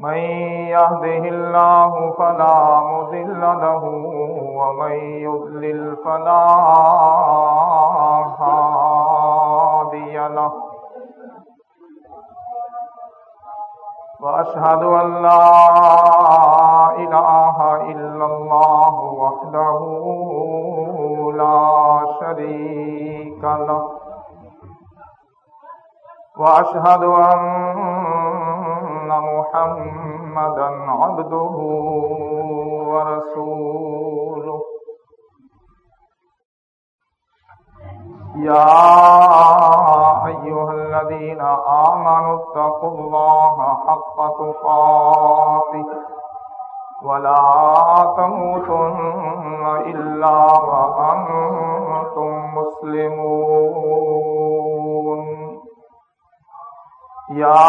من يهده الله فلا مذل له ومن يذلل فلا هادي له وأشهد أن لا إله إلا الله وحده لا شريك له وأشهد أن محمدا عبده ورسوله يا أيها الذين آمنوا اتقوا الله حق تقاته ولا تموتن إلا وأنتم مسلمون۔ يا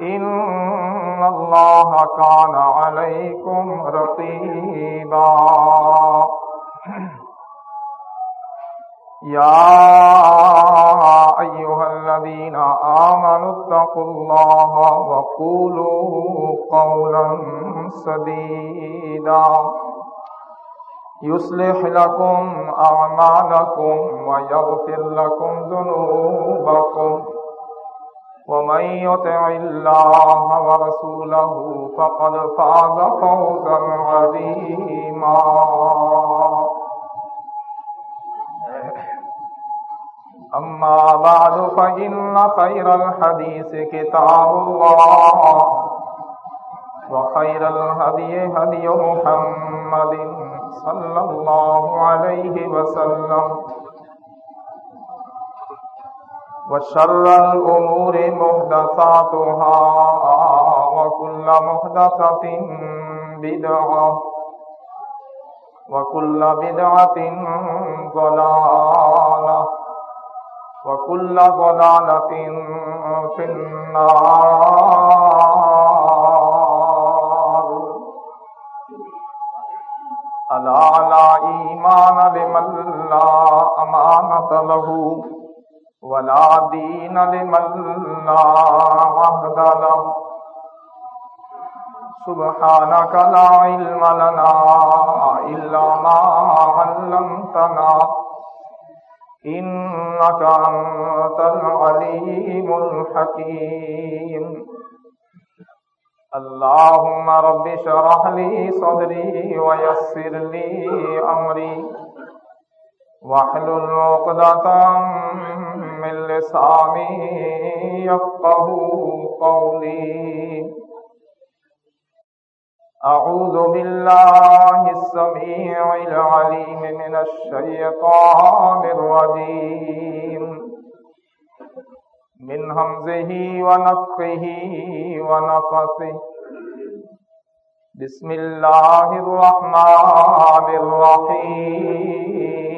إن الله كان عليكم رقيبا يا أيها الذين آمنوا اتقوا الله وقولوا قولا سديدا يصلح لكم أعمالكم ويغفر لكم ذنوبكم ومن يطع الله ورسوله فقد فاز فوزا عظيما. أما بعد، فإن خير الحديث كتاب الله، وخير الهدي هدي محمد صلى الله عليه وسلم. وشر الأمور محدثاتها وكل محدثة بدعة وكل بدعة ضلالة وكل ضلالة في النار. ألا لا إيمان لمن لا أمانة له؟ ولا دين لمن لا عهد له سبحانك لا علم لنا إلا ما علمتنا إنك أنت العليم الحكيم اللهم رب شرح لي صدري ويسر لي أمري وحل الوقدة من لساني يفقه قولي. أعوذ بالله السميع العليم من الشيطان الرجيم. من همزه ونفخه ونفسه بسم الله الرحمن الرحيم.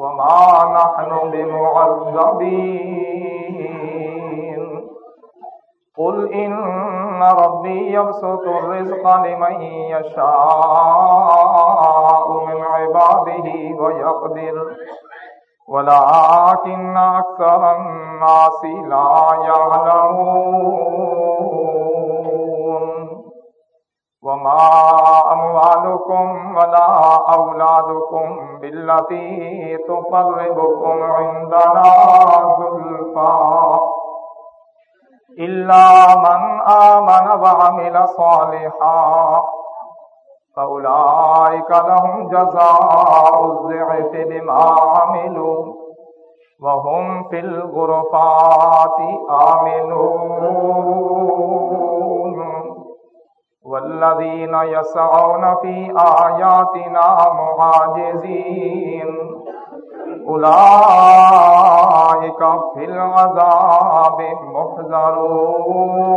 وما نحن بمعذبين قل إن ربي يبسط الرزق لمن يشاء من عباده ويقدر ولكن أكثر الناس لا يعلمون وما أموالكم ولا أولادكم بالتي تقربكم عندنا ظلفا إلا من آمن وعمل صالحا فأولئك لهم جزاء الزعف بما عملوا وهم في الغرفات آمنون. والذين يسعون في آياتنا معاجزين أولئك في العذاب محذرون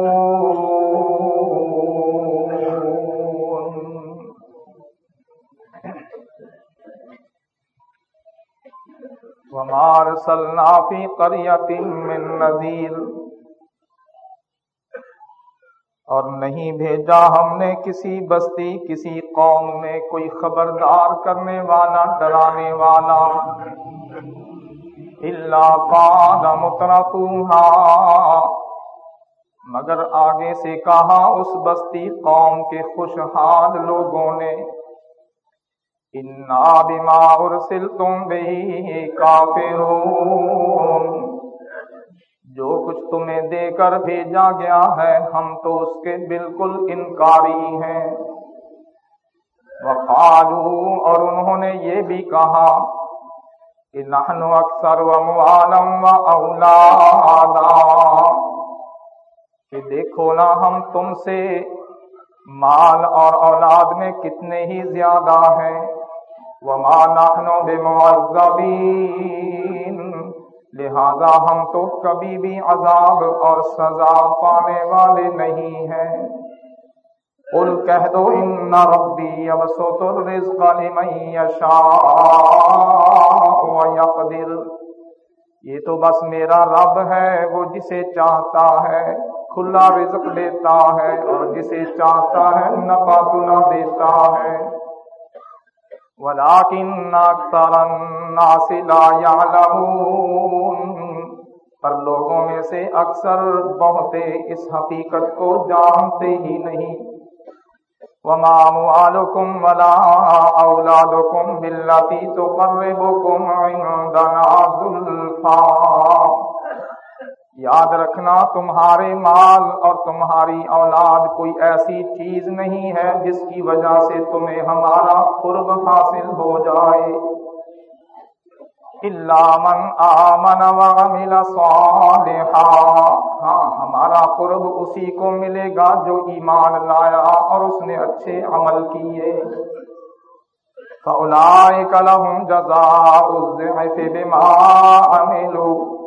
وما أرسلنا في قرية من نذير. اور نہیں بھیجا ہم نے کسی بستی، کسی قوم میں کوئی خبردار کرنے والا، ڈرانے والا۔ اللہ مگر آگے سے کہا، اس بستی قوم کے خوشحال لوگوں نے۔ انا بما ارسلتم به کافرون۔ جو کچھ تمہیں دے کر بھیجا گیا ہے، ہم تو اس کے بالکل انکاری ہیں۔ وقالو اور انہوں نے یہ بھی کہا کہ نحن اکثر و و اولادا کہ دیکھو نا، ہم تم سے مال اور اولاد میں کتنے ہی زیادہ ہیں۔ وما نحن بمعذبین۔ لہذا ہم تو کبھی بھی عذاب اور سزا پانے والے نہیں ہیں۔ قل کہہ دو، ان ربی ابسط الرزق لمن یشاء ویقدر یہ تو بس میرا رب ہے، وہ جسے چاہتا ہے کھلا رزق دیتا ہے اور جسے چاہتا ہے نفع تلا دیتا ہے۔ ولكن اکثر الناس لا يعلمون. پر لوگوں میں سے اکثر بہتے اس حقیقت کو جانتے ہی نہیں. وما اموالكم ولا اولادكم بالتي تقربكم عندنا ذلفا یاد رکھنا تمہارے مال اور تمہاری اولاد کوئی ایسی چیز نہیں ہے جس کی وجہ سے تمہیں ہمارا قرب حاصل ہو جائے۔ من آمن وعمل صالحا۔ ہاں ہمارا قرب اسی کو ملے گا جو ایمان لایا اور اس نے اچھے عمل کیے۔ فَأُولَئِكَ لَهُمْ جَزَاءُ الزِّعْفِ بِمَا عَمِلُوا۔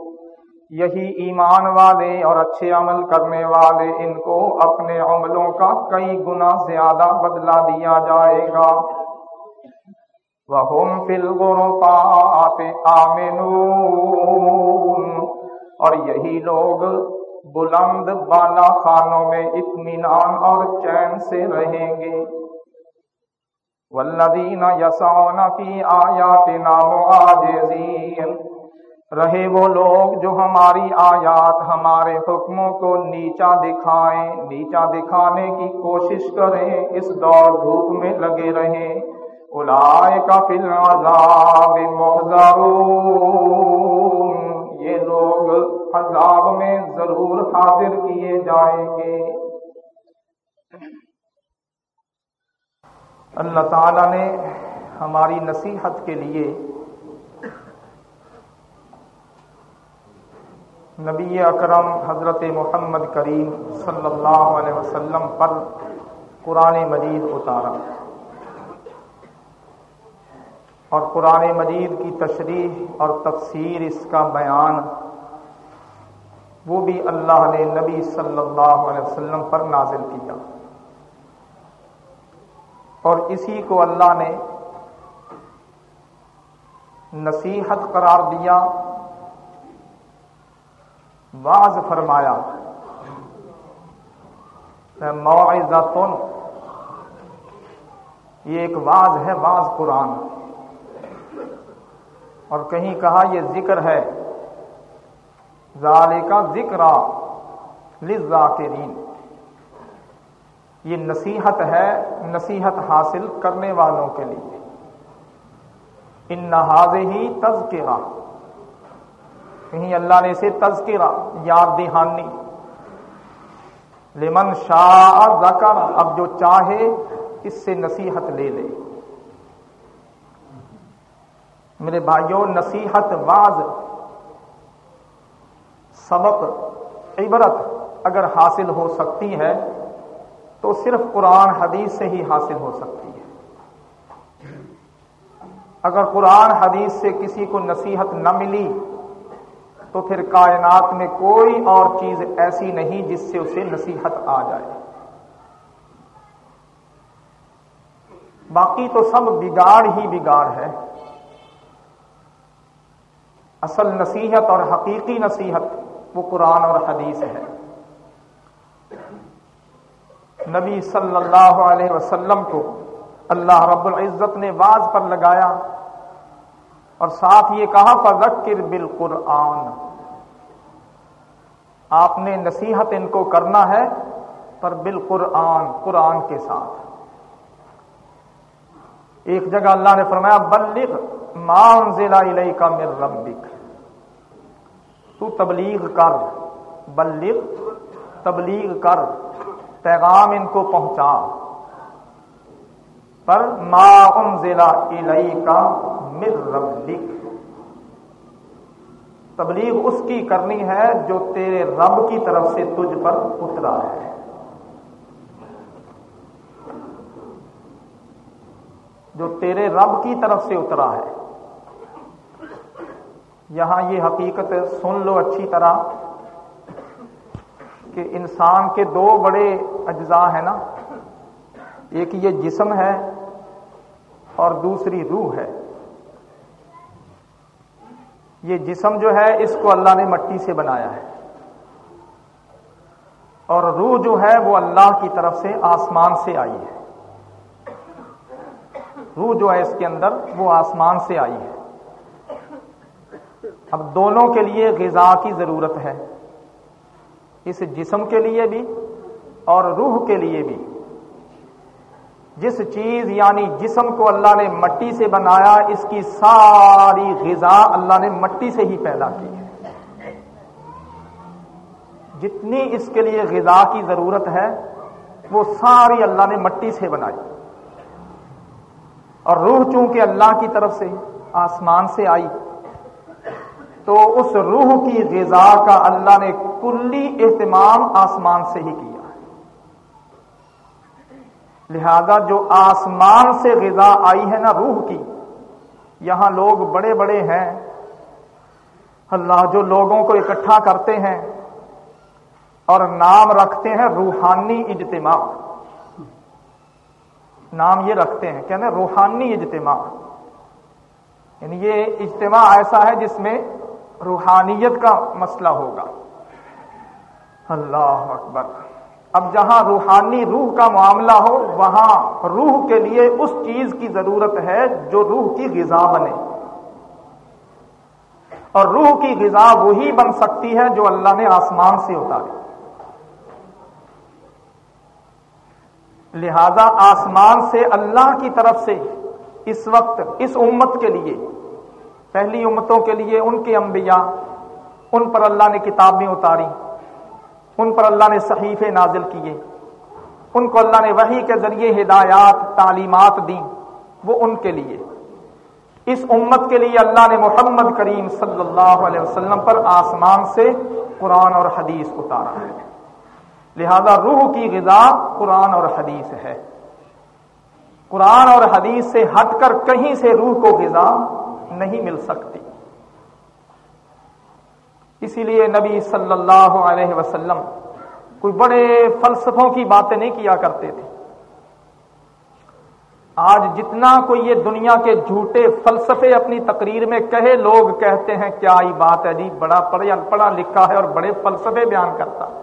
یہی ایمان والے اور اچھے عمل کرنے والے، ان کو اپنے عملوں کا کئی گنا زیادہ بدلا دیا جائے گا۔ وہ فل غرفات آمنون۔ اور یہی لوگ بلند بالا خانوں میں اطمینان اور چین سے رہیں گے۔ والذین یسعون فی آیاتنا معاجزین رہے وہ لوگ جو ہماری آیات، ہمارے حکموں کو نیچا دکھائیں۔ نیچا دکھانے کی کوشش کریں، اس دور دھوپ میں لگے رہیں۔ الائے کا فل عذاب یہ لوگ عذاب میں ضرور حاضر کیے جائیں گے۔ اللہ تعالی نے ہماری نصیحت کے لیے نبی اکرم حضرت محمد کریم صلی اللہ علیہ وسلم پر قرآن مجید اتارا۔ اور قرآن مجید کی تشریح اور تفسیر اس کا بیان، وہ بھی اللہ نے نبی صلی اللہ علیہ وسلم پر نازل کیا۔ اور اسی کو اللہ نے نصیحت قرار دیا واز فرمایا معزتن یہ ایک واز ہے واز قرآن۔ اور کہیں کہا، یہ ذکر ہے۔ ظال کا ذکر لذاکرین یہ نصیحت ہے، نصیحت حاصل کرنے والوں کے لیے۔ ان نہاز ہی تذکرہ کہیں اللہ نے اسے تذکرہ، یاد دہانی۔ لمن شاہ ذکر، اب جو چاہے اس سے نصیحت لے لے۔ میرے بھائیوں، نصیحت واز سبق، عبرت اگر حاصل ہو سکتی ہے، تو صرف قرآن، حدیث سے ہی حاصل ہو سکتی ہے۔ اگر قرآن، حدیث سے کسی کو نصیحت نہ ملی تو پھر کائنات میں کوئی اور چیز ایسی نہیں جس سے اسے نصیحت آ جائے۔ باقی تو سب بگاڑ ہی بگاڑ ہے۔ اصل نصیحت اور حقیقی نصیحت وہ قرآن اور حدیث ہے۔ نبی صلی اللہ علیہ وسلم کو اللہ رب العزت نے واز پر لگایا اور ساتھ یہ کہا، فذکر بالقرآن آپ نے نصیحت ان کو کرنا ہے، پر بالقرآن، قرآن کے ساتھ۔ ایک جگہ اللہ نے فرمایا، بلغ مان ضلع کا مر ربک۔ تو تبلیغ کر، بلغ، تبلیغ کر، پیغام ان کو پہنچا۔ پر ما ضلع کا مر ربک۔ تبلیغ اس کی کرنی ہے جو تیرے رب کی طرف سے تجھ پر اترا ہے۔ جو تیرے رب کی طرف سے اترا ہے۔ یہاں یہ حقیقت سن لو اچھی طرح کہ انسان کے دو بڑے اجزاء ہیں نا۔ ایک یہ جسم ہے اور دوسری روح ہے۔ یہ جسم جو ہے اس کو اللہ نے مٹی سے بنایا ہے۔ اور روح جو ہے وہ اللہ کی طرف سے آسمان سے آئی ہے۔ روح جو ہے اس کے اندر وہ آسمان سے آئی ہے۔ اب دونوں کے لیے غذا کی ضرورت ہے۔ اس جسم کے لیے بھی اور روح کے لیے بھی۔ جس چیز یعنی جسم کو اللہ نے مٹی سے بنایا، اس کی ساری غذا اللہ نے مٹی سے ہی پیدا کی ہے۔ جتنی اس کے لیے غذا کی ضرورت ہے، وہ ساری اللہ نے مٹی سے بنائی۔ اور روح چونکہ اللہ کی طرف سے آسمان سے آئی، تو اس روح کی غذا کا اللہ نے کلی اہتمام آسمان سے ہی کیا۔ لہذا جو آسمان سے غذا آئی ہے نا روح کی، یہاں لوگ بڑے بڑے ہیں۔ اللہ جو لوگوں کو اکٹھا کرتے ہیں اور نام رکھتے ہیں روحانی اجتماع۔ نام یہ رکھتے ہیں، کہتے روحانی اجتماع۔ یعنی یہ اجتماع ایسا ہے جس میں روحانیت کا مسئلہ ہوگا۔ اللہ اکبر۔ اب جہاں روحانی روح کا معاملہ ہو، وہاں روح کے لیے اس چیز کی ضرورت ہے جو روح کی غذا بنے۔ اور روح کی غذا وہی بن سکتی ہے جو اللہ نے آسمان سے اتاری۔ لہذا آسمان سے اللہ کی طرف سے اس وقت، اس امت کے لیے، پہلی امتوں کے لیے ان کے انبیاء، ان پر اللہ نے کتابیں اتاری۔ ان پر اللہ نے صحیفے نازل کیے۔ ان کو اللہ نے وہی کے ذریعے ہدایات، تعلیمات دی وہ ان کے لیے۔ اس امت کے لیے اللہ نے محمد کریم صلی اللہ علیہ وسلم پر آسمان سے قرآن اور حدیث اتارا ہے۔ لہذا روح کی غذا قرآن اور حدیث ہے۔ قرآن اور حدیث سے ہٹ کر کہیں سے روح کو غذا نہیں مل سکتی۔ اسی لیے نبی صلی اللہ علیہ وسلم کوئی بڑے فلسفوں کی باتیں نہیں کیا کرتے تھے۔ آج جتنا کوئی یہ دنیا کے جھوٹے فلسفے اپنی تقریر میں کہے، لوگ کہتے ہیں، کیا ہی بات ہے؟ جی بڑا پڑھا پڑھا لکھا ہے اور بڑے فلسفے بیان کرتا۔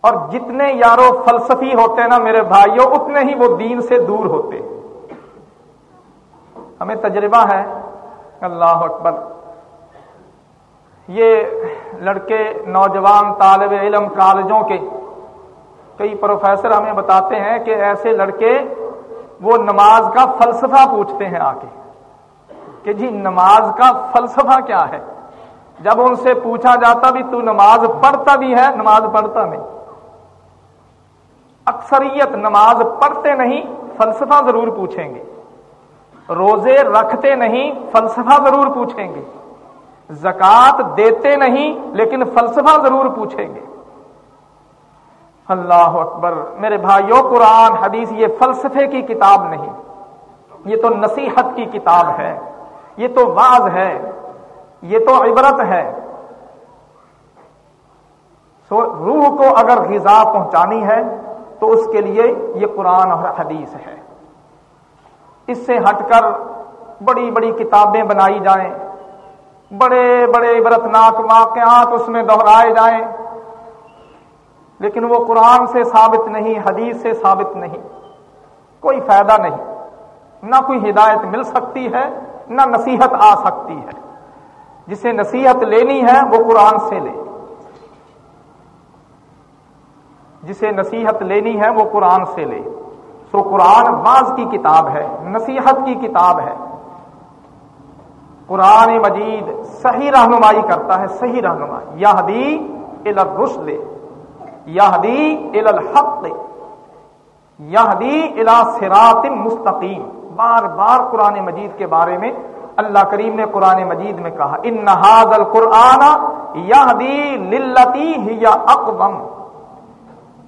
اور جتنے یارو فلسفی ہوتے ہیں نا میرے بھائیوں اتنے ہی وہ دین سے دور ہوتے۔ ہمیں تجربہ ہے۔ اللہ اکبر۔ یہ لڑکے نوجوان طالب علم کالجوں کے کئی پروفیسر ہمیں بتاتے ہیں کہ ایسے لڑکے وہ نماز کا فلسفہ پوچھتے ہیں آ کے کہ جی نماز کا فلسفہ کیا ہے؟ جب ان سے پوچھا جاتا بھی تو نماز پڑھتا بھی ہے، نماز پڑھتا نہیں۔ اکثریت نماز پڑھتے نہیں، فلسفہ ضرور پوچھیں گے۔ روزے رکھتے نہیں، فلسفہ ضرور پوچھیں گے۔ زکات دیتے نہیں لیکن فلسفہ ضرور پوچھیں گے۔ اللہ اکبر، میرے بھائیوں، قرآن، حدیث، یہ فلسفے کی کتاب نہیں۔ یہ تو نصیحت کی کتاب ہے۔ یہ تو واز ہے۔ یہ تو عبرت ہے۔ سو، روح کو اگر غذا پہنچانی ہے تو اس کے لیے یہ قرآن اور حدیث ہے۔ اس سے ہٹ کر بڑی بڑی کتابیں بنائی جائیں۔ بڑے بڑے عبرتناک واقعات اس میں دہرائے جائیں، لیکن وہ قرآن سے ثابت نہیں، حدیث سے ثابت نہیں، کوئی فائدہ نہیں، نہ کوئی ہدایت مل سکتی ہے، نہ نصیحت آ سکتی ہے۔ جسے نصیحت لینی ہے، وہ قرآن سے لے۔ جسے نصیحت لینی ہے، وہ قرآن سے لے۔ سو قرآن بعض کی کتاب ہے، نصیحت کی کتاب ہے۔ قرآن مجید صحیح رہنمائی کرتا ہے، صحیح رہنمائی۔ یا حدی الرشد یا حدی الحق یا حدی الا سرات مستقیم۔ بار بار قرآن مجید کے بارے میں اللہ کریم نے قرآن مجید میں کہا، ان نہاد القرآن یا للتی یا اقبم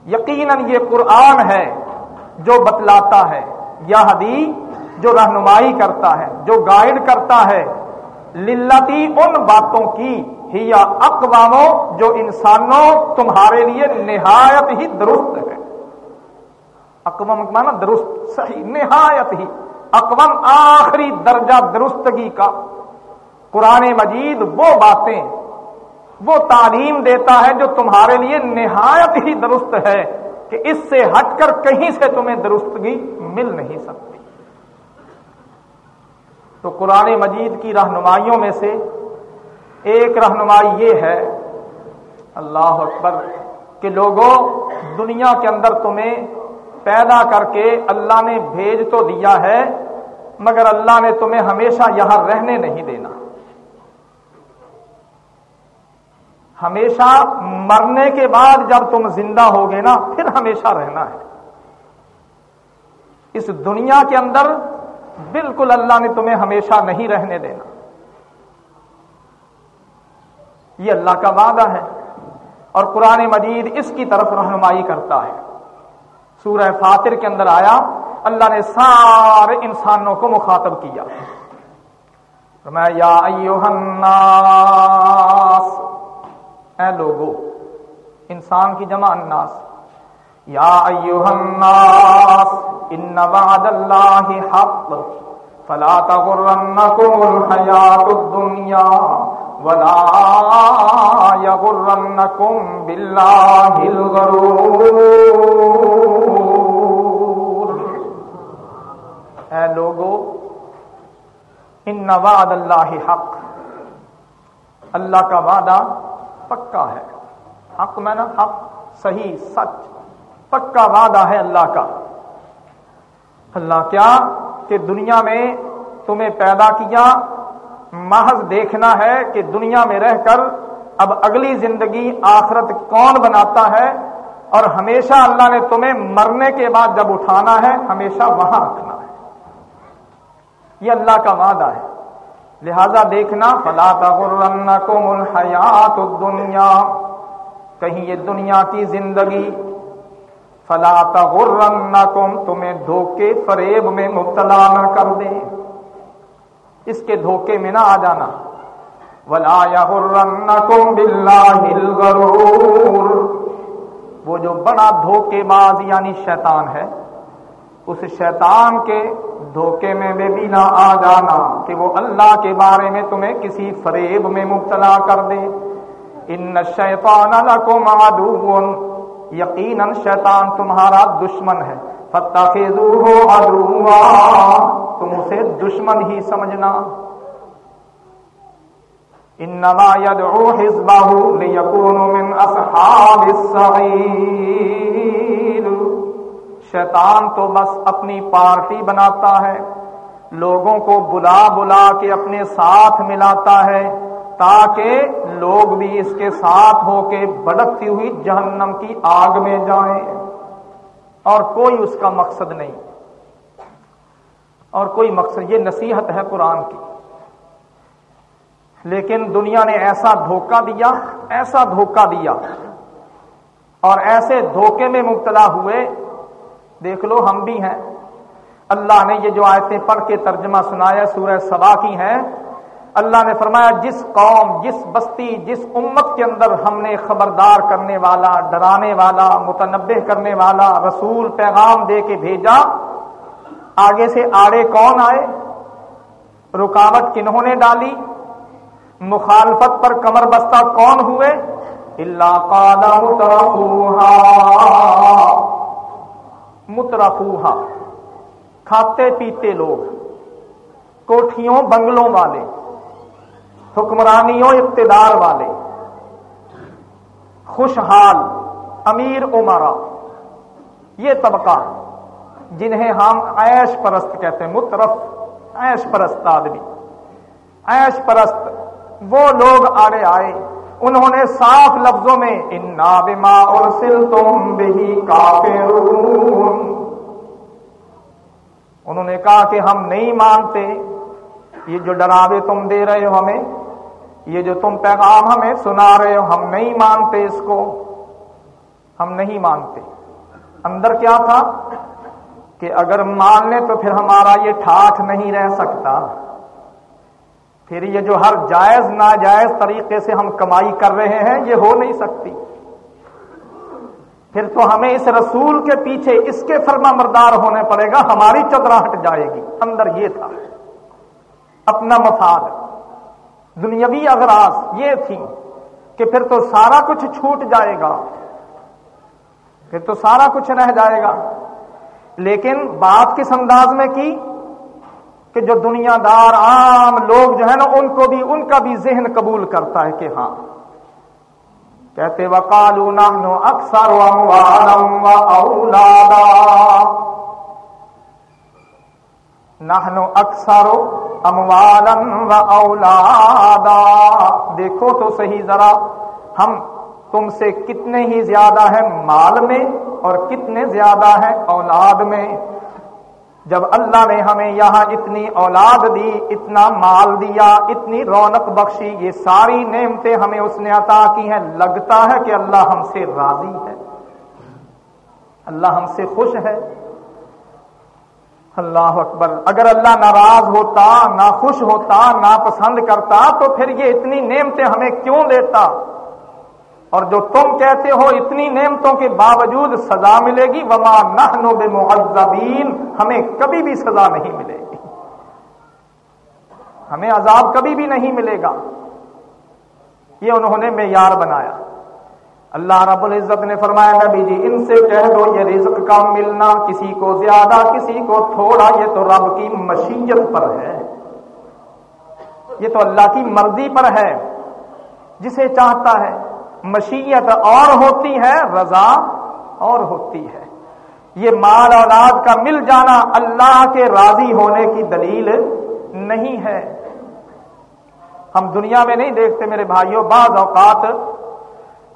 یقیناً یہ قرآن ہے جو بتلاتا ہے یا جو رہنمائی کرتا ہے، جو گائیڈ کرتا ہے للتی ان باتوں کی ہی یا اقواموں جو انسانوں تمہارے لیے نہایت ہی درست ہے اقوام مانا درست، صحیح، نہایت ہی۔ اقوام آخری درجہ درستگی کا۔ قرآن مجید وہ باتیں، وہ تعلیم دیتا ہے جو تمہارے لیے نہایت ہی درست ہے کہ اس سے ہٹ کر کہیں سے تمہیں درستگی مل نہیں سکتی۔ تو قرآن مجید کی رہنمائیوں میں سے ایک رہنمائی یہ ہے، اللہ اکبر، کہ لوگوں، دنیا کے اندر تمہیں پیدا کر کے اللہ نے بھیج تو دیا ہے، مگر اللہ نے تمہیں ہمیشہ یہاں رہنے نہیں دینا۔ ہمیشہ مرنے کے بعد جب تم زندہ ہوگے نا، پھر ہمیشہ رہنا ہے۔ اس دنیا کے اندر بالکل اللہ نے تمہیں ہمیشہ نہیں رہنے دینا۔ یہ اللہ کا وعدہ ہے اور قرآن مجید اس کی طرف رہنمائی کرتا ہے۔ سورہ فاتر کے اندر آیا، اللہ نے سارے انسانوں کو مخاطب کیا۔ میں یا الناس، اے لوگو، انسان کی جمع الناس يا یا الناس ان وعد اللہ حق. فلا تغرنکم الحیات الدنیا ولا يغرنكم بالله الغرور. اے لوگو ان وعد اللہ حق. اللہ کا وعدہ پکا ہے۔ حق میں نا حق، صحیح، سچ۔ پکا وعدہ ہے اللہ کا۔ اللہ کیا کہ دنیا میں تمہیں پیدا کیا، محض دیکھنا ہے کہ دنیا میں رہ کر اب اگلی زندگی آخرت کون بناتا ہے، اور ہمیشہ اللہ نے تمہیں مرنے کے بعد جب اٹھانا ہے، ہمیشہ وہاں رکھنا ہے۔ یہ اللہ کا وعدہ ہے۔ لہذا دیکھنا، فلا تغرنکم الحیات الدنیا کہیں یہ دنیا کی زندگی فلا تغرنکم، تمہیں دھوکے فریب میں مبتلا نہ کر دے۔ اس کے دھوکے میں نہ آ جانا۔ ولا یغرنکم باللہ الغرور۔ وہ جو بڑا دھوکے باز یعنی شیطان ہے، اس شیطان کے دھوکے میں بھی نہ آ جانا کہ وہ اللہ کے بارے میں تمہیں کسی فریب میں مبتلا کر دے۔ ان شیطان لکم عدو۔ یقیناً شیطان تمہارا دشمن ہے۔ فتح تم اسے دشمن ہی سمجھنا۔ انما يدعو حزبه ليكونوا من اصحاب السعير۔ شیطان تو بس اپنی پارٹی بناتا ہے۔ لوگوں کو بلا بلا کے اپنے ساتھ ملاتا ہے۔ تاکہ لوگ بھی اس کے ساتھ ہو کے بڑکتی ہوئی جہنم کی آگ میں جائیں۔ اور کوئی اس کا مقصد نہیں۔ اور کوئی مقصد، یہ نصیحت ہے قرآن کی۔ لیکن دنیا نے ایسا دھوکہ دیا، ایسا دھوکہ دیا۔ اور ایسے دھوکے میں مبتلا ہوئے، دیکھ لو ہم بھی ہیں۔ اللہ نے یہ جو آیتیں پڑھ کے ترجمہ سنایا، سورہ سبا کی ہیں اللہ نے فرمایا، جس قوم، جس بستی، جس امت کے اندر ہم نے خبردار کرنے والا، ڈرانے والا متنبع کرنے والا، رسول پیغام دے کے بھیجا، آگے سے آڑے کون آئے؟ رکاوٹ کنہوں نے ڈالی؟ مخالفت پر کمر بستہ کون ہوئے؟ اللہ کالا مترفوہا مترفوہا کھاتے پیتے لوگ، کوٹھیوں، بنگلوں والے۔ حکمرانیوں اقتدار والے، خوشحال امیر عمرا یہ طبقہ جنہیں ہم عیش پرست کہتے ہیں، مترف، عیش پرست آدمی۔ عیش پرست، وہ لوگ آڑے آئے، انہوں نے صاف لفظوں میں، انا بما ارسل تم بھی انہوں نے کہا کہ ہم نہیں مانتے، یہ جو ڈراوے تم دے رہے ہو ہمیں یہ جو تم پیغام ہمیں سنا رہے ہو، ہم نہیں مانتے اس کو۔ ہم نہیں مانتے۔ اندر کیا تھا؟ کہ اگر مان لیں تو پھر ہمارا یہ ٹھاٹ نہیں رہ سکتا۔ پھر یہ جو ہر جائز، ناجائز طریقے سے ہم کمائی کر رہے ہیں، یہ ہو نہیں سکتی۔ پھر تو ہمیں اس رسول کے پیچھے اس کے فرما مردار ہونے پڑے گا، ہماری چدرا ہٹ جائے گی۔ اندر یہ تھا۔ اپنا مفاد۔ دنیاوی اغراض یہ تھی کہ پھر تو سارا کچھ چھوٹ جائے گا، پھر تو سارا کچھ رہ جائے گا۔ لیکن بات کس انداز میں کی؟ کہ جو دنیا دار عام لوگ جو ہے نا، ان کو بھی، ان کا بھی ذہن قبول کرتا ہے کہ ہاں۔ کہتے وکالو نو اکثر اولادا۔ نہنو اکثر اموالم و اولادا۔ دیکھو تو صحیح ذرا، ہم تم سے کتنے ہی زیادہ ہیں مال میں اور کتنے زیادہ ہیں اولاد میں۔ جب اللہ نے ہمیں یہاں اتنی اولاد دی، اتنا مال دیا، اتنی رونق بخشی، یہ ساری نعمتیں ہمیں اس نے عطا کی ہیں، لگتا ہے کہ اللہ ہم سے راضی ہے۔ اللہ ہم سے خوش ہے۔ اللہ اکبر۔ اگر اللہ ناراض ہوتا نہ خوش ہوتا نہ پسند کرتا، تو پھر یہ اتنی نعمتیں ہمیں کیوں دیتا؟ اور جو تم کہتے ہو اتنی نعمتوں کے باوجود سزا ملے گی۔ وما نہ بے ہمیں کبھی بھی سزا نہیں ملے گی۔ ہمیں عذاب کبھی بھی نہیں ملے گا۔ یہ انہوں نے معیار بنایا۔ اللہ رب العزت نے فرمایا، نبی جی ان سے کہہ دو، یہ رزق کا ملنا کسی کو زیادہ، کسی کو تھوڑا، یہ تو رب کی مشیت پر ہے۔ یہ تو اللہ کی مرضی پر ہے۔ جسے چاہتا ہے، مشیت اور ہوتی ہے، رضا اور ہوتی ہے۔ یہ مال اولاد کا مل جانا اللہ کے راضی ہونے کی دلیل نہیں ہے۔ ہم دنیا میں نہیں دیکھتے میرے بھائیوں، بعض اوقات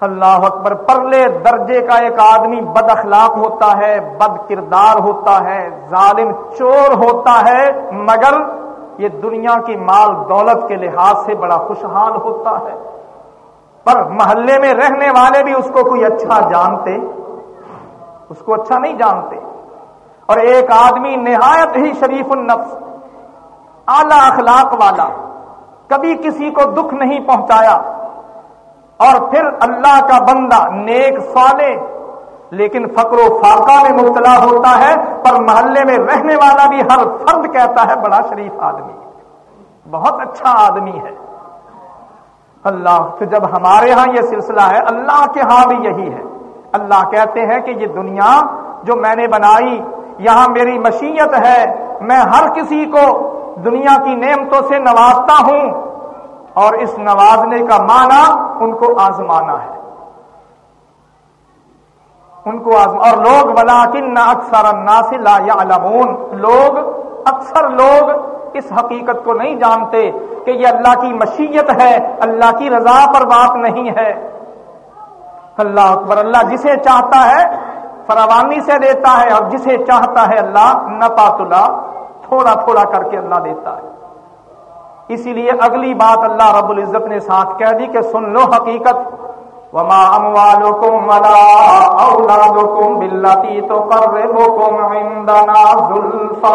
اللہ اکبر، پرلے درجے کا ایک آدمی بد اخلاق ہوتا ہے، بد کردار ہوتا ہے، ظالم چور ہوتا ہے، مگر یہ دنیا کی مال دولت کے لحاظ سے بڑا خوشحال ہوتا ہے۔ پر محلے میں رہنے والے بھی اس کو کوئی اچھا جانتے؟ اس کو اچھا نہیں جانتے۔ اور ایک آدمی نہایت ہی شریف النفس، اعلی اخلاق والا، کبھی کسی کو دکھ نہیں پہنچایا۔ اور پھر اللہ کا بندہ نیک سالے لیکن فقر و فاقہ میں مبتلا ہوتا ہے، پر محلے میں رہنے والا بھی ہر فرد کہتا ہے، بڑا شریف آدمی بہت اچھا آدمی ہے۔ اللہ، تو جب ہمارے ہاں یہ سلسلہ ہے، اللہ کے ہاں بھی یہی ہے۔ اللہ کہتے ہیں کہ یہ دنیا جو میں نے بنائی، یہاں میری مشیت ہے۔ میں ہر کسی کو دنیا کی نعمتوں سے نوازتا ہوں۔ اور اس نوازنے کا معنی ان کو آزمانا ہے۔ ان کو آزم، اور لوگ بلا کن اکثر لا یا لوگ، اکثر لوگ اس حقیقت کو نہیں جانتے کہ یہ اللہ کی مشیت ہے، اللہ کی رضا پر بات نہیں ہے۔ اللہ اکبر، اللہ جسے چاہتا ہے فراوانی سے دیتا ہے اور جسے چاہتا ہے اللہ نپاتلا تھوڑا تھوڑا کر کے اللہ دیتا ہے۔ اسی لیے اگلی بات اللہ رب العزت نے ساتھ کہہ دی کہ سن لو حقیقت۔ وما اموالكم ولا اولادكم بالتي تقربكم عندنا زلفا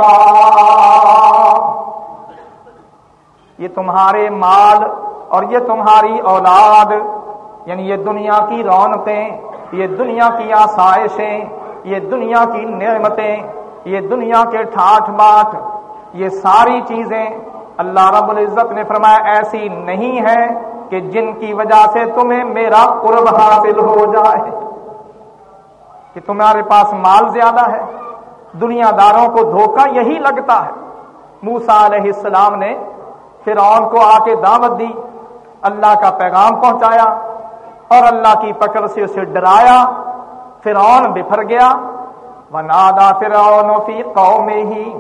یہ تمہارے مال اور یہ تمہاری اولاد یعنی یہ دنیا کی رونقیں، یہ دنیا کی آسائشیں، یہ دنیا کی نعمتیں، یہ دنیا کے ٹھاٹ باٹ، یہ ساری چیزیں اللہ رب العزت نے فرمایا، ایسی نہیں ہے کہ جن کی وجہ سے تمہیں میرا قرب حاصل ہو جائے۔ کہ تمہارے پاس مال زیادہ ہے دنیا داروں کو دھوکہ یہی لگتا ہے۔ موسا علیہ السلام نے فرعون کو آ کے دعوت دی، اللہ کا پیغام پہنچایا اور اللہ کی پکڑ سے اسے ڈرایا۔ فرعون بفر گیا۔ وہ نادا فرعون فی قوم ہی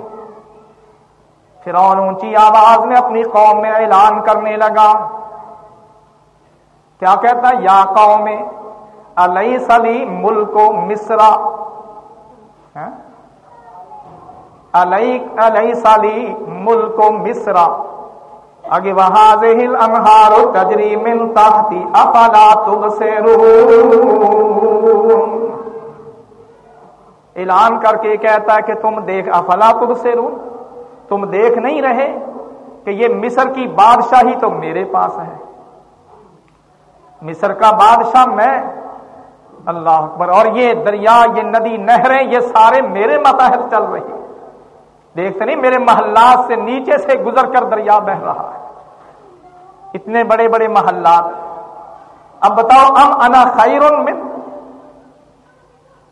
فرعون اونچی آواز میں اپنی قوم میں اعلان کرنے لگا۔ کیا کہتا یا قوم علیہ سلی ملک مصرا ہاں؟ علیہ سلی ملک مصرا اگے وہاں انہار تجری من تحتی افلا تم سے اعلان کر کے کہتا ہے کہ تم دیکھ افلا تم سے تم دیکھ نہیں رہے کہ یہ مصر کی بادشاہی تو میرے پاس ہے۔ مصر کا بادشاہ میں اللہ اکبر، اور یہ دریا، یہ ندی، نہریں، یہ سارے میرے متحد چل رہی دیکھتے نہیں، میرے محلات سے نیچے سے گزر کر دریا بہ رہا ہے۔ اتنے بڑے بڑے محلات۔ اب بتاؤ، ام انا خیر من؟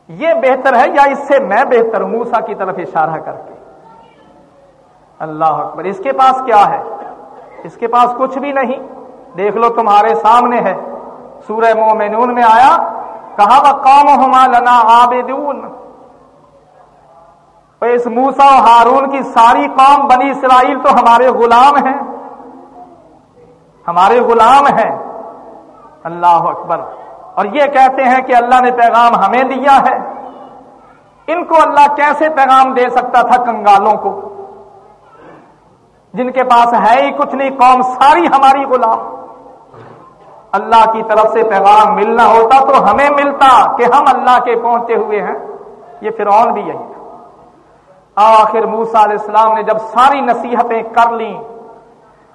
یہ بہتر ہے یا اس سے میں بہتر ہوں؟ موسا کی طرف اشارہ کر کے۔ اللہ اکبر۔ اس کے پاس کیا ہے؟ اس کے پاس کچھ بھی نہیں۔ دیکھ لو تمہارے سامنے ہے۔ سورہ مومنون میں آیا، کہا وہ قوم ہما لنا آبدون اس موسا و ہارون کی ساری قوم بنی اسرائیل تو ہمارے غلام ہیں۔ ہمارے غلام ہیں۔ اللہ اکبر۔ اور یہ کہتے ہیں کہ اللہ نے پیغام ہمیں دیا ہے۔ ان کو اللہ کیسے پیغام دے سکتا تھا کنگالوں کو؟ جن کے پاس ہے ہی کچھ نہیں، قوم ساری ہماری غلام۔ اللہ کی طرف سے پیغام ملنا ہوتا تو ہمیں ملتا کہ ہم اللہ کے پہنچے ہوئے ہیں۔ یہ فرعون بھی یہی تھا۔ آخر موسا علیہ السلام نے جب ساری نصیحتیں کر لیں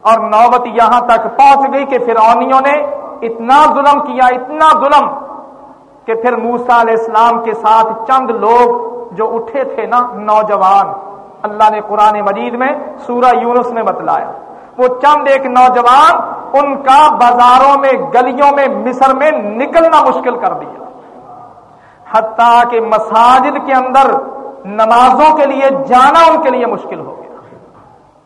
اور نوبت یہاں تک پہنچ گئی کہ فرعونیوں نے اتنا ظلم کیا، اتنا ظلم کہ پھر موسا علیہ السلام کے ساتھ چند لوگ جو اٹھے تھے نا، نوجوان۔ اللہ نے قرآن مجید میں سورہ یونس میں بتلایا۔ وہ چند ایک نوجوان ان کا بازاروں میں، گلیوں میں، مصر میں نکلنا مشکل کر دیا۔ حتیٰ کہ مساجد کے اندر نمازوں کے لیے جانا ان کے لیے مشکل ہو گیا۔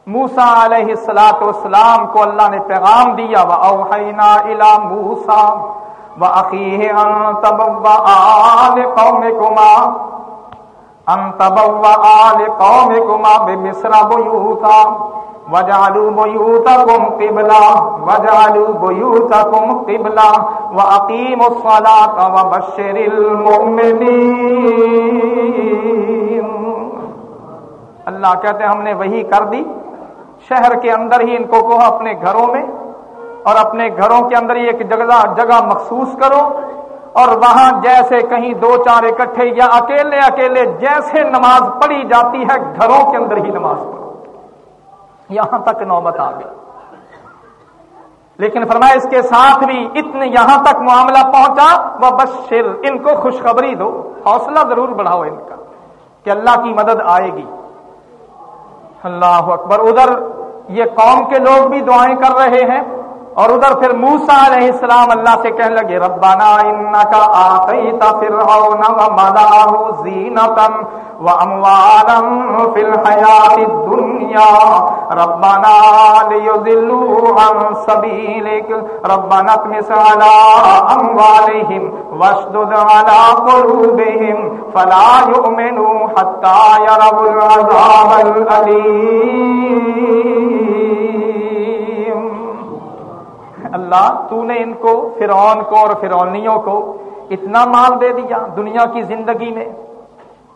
موسا علیہ السلاۃ والسلام کو اللہ نے پیغام دیا وہ اوہینا الا موسا و عقی قوم وجعلوا بيوتكم قبلا وجعلوا بيوتكم قبلا واقيموا الصلاه وبشر المؤمنين۔ اللہ کہتے ہیں، ہم نے وہی کر دی۔ شہر کے اندر ہی ان کو کہو، اپنے گھروں میں، اور اپنے گھروں کے اندر ہی ایک جگہ جگہ مخصوص کرو۔ اور وہاں جیسے کہیں دو چار اکٹھے یا اکیلے اکیلے جیسے نماز پڑھی جاتی ہے، گھروں کے اندر ہی نماز پڑھو۔ یہاں تک نوبت آ گئی۔ لیکن فرمایا، اس کے ساتھ بھی اتنے یہاں تک معاملہ پہنچا وہ بشر ان کو خوشخبری دو۔ حوصلہ ضرور بڑھاؤ ان کا کہ اللہ کی مدد آئے گی۔ اللہ اکبر۔ ادھر یہ قوم کے لوگ بھی دعائیں کر رہے ہیں۔ اور ادھر پھر موسا علیہ السلام اللہ سے کہنے لگے، ربنا انکا آتیت فرعون و ملاہ زینتا و اموالا فی الحیات الدنیا، ربنا لیذلو عن سبیلک، ربنا اتمس علی اموالہم واشدد علی قلوبہم، فلا یؤمنوا حتی یروا العذاب العلیم اللہ تو نے ان کو فرعون کو اور فرونیوں کو اتنا مال دے دیا دنیا کی زندگی میں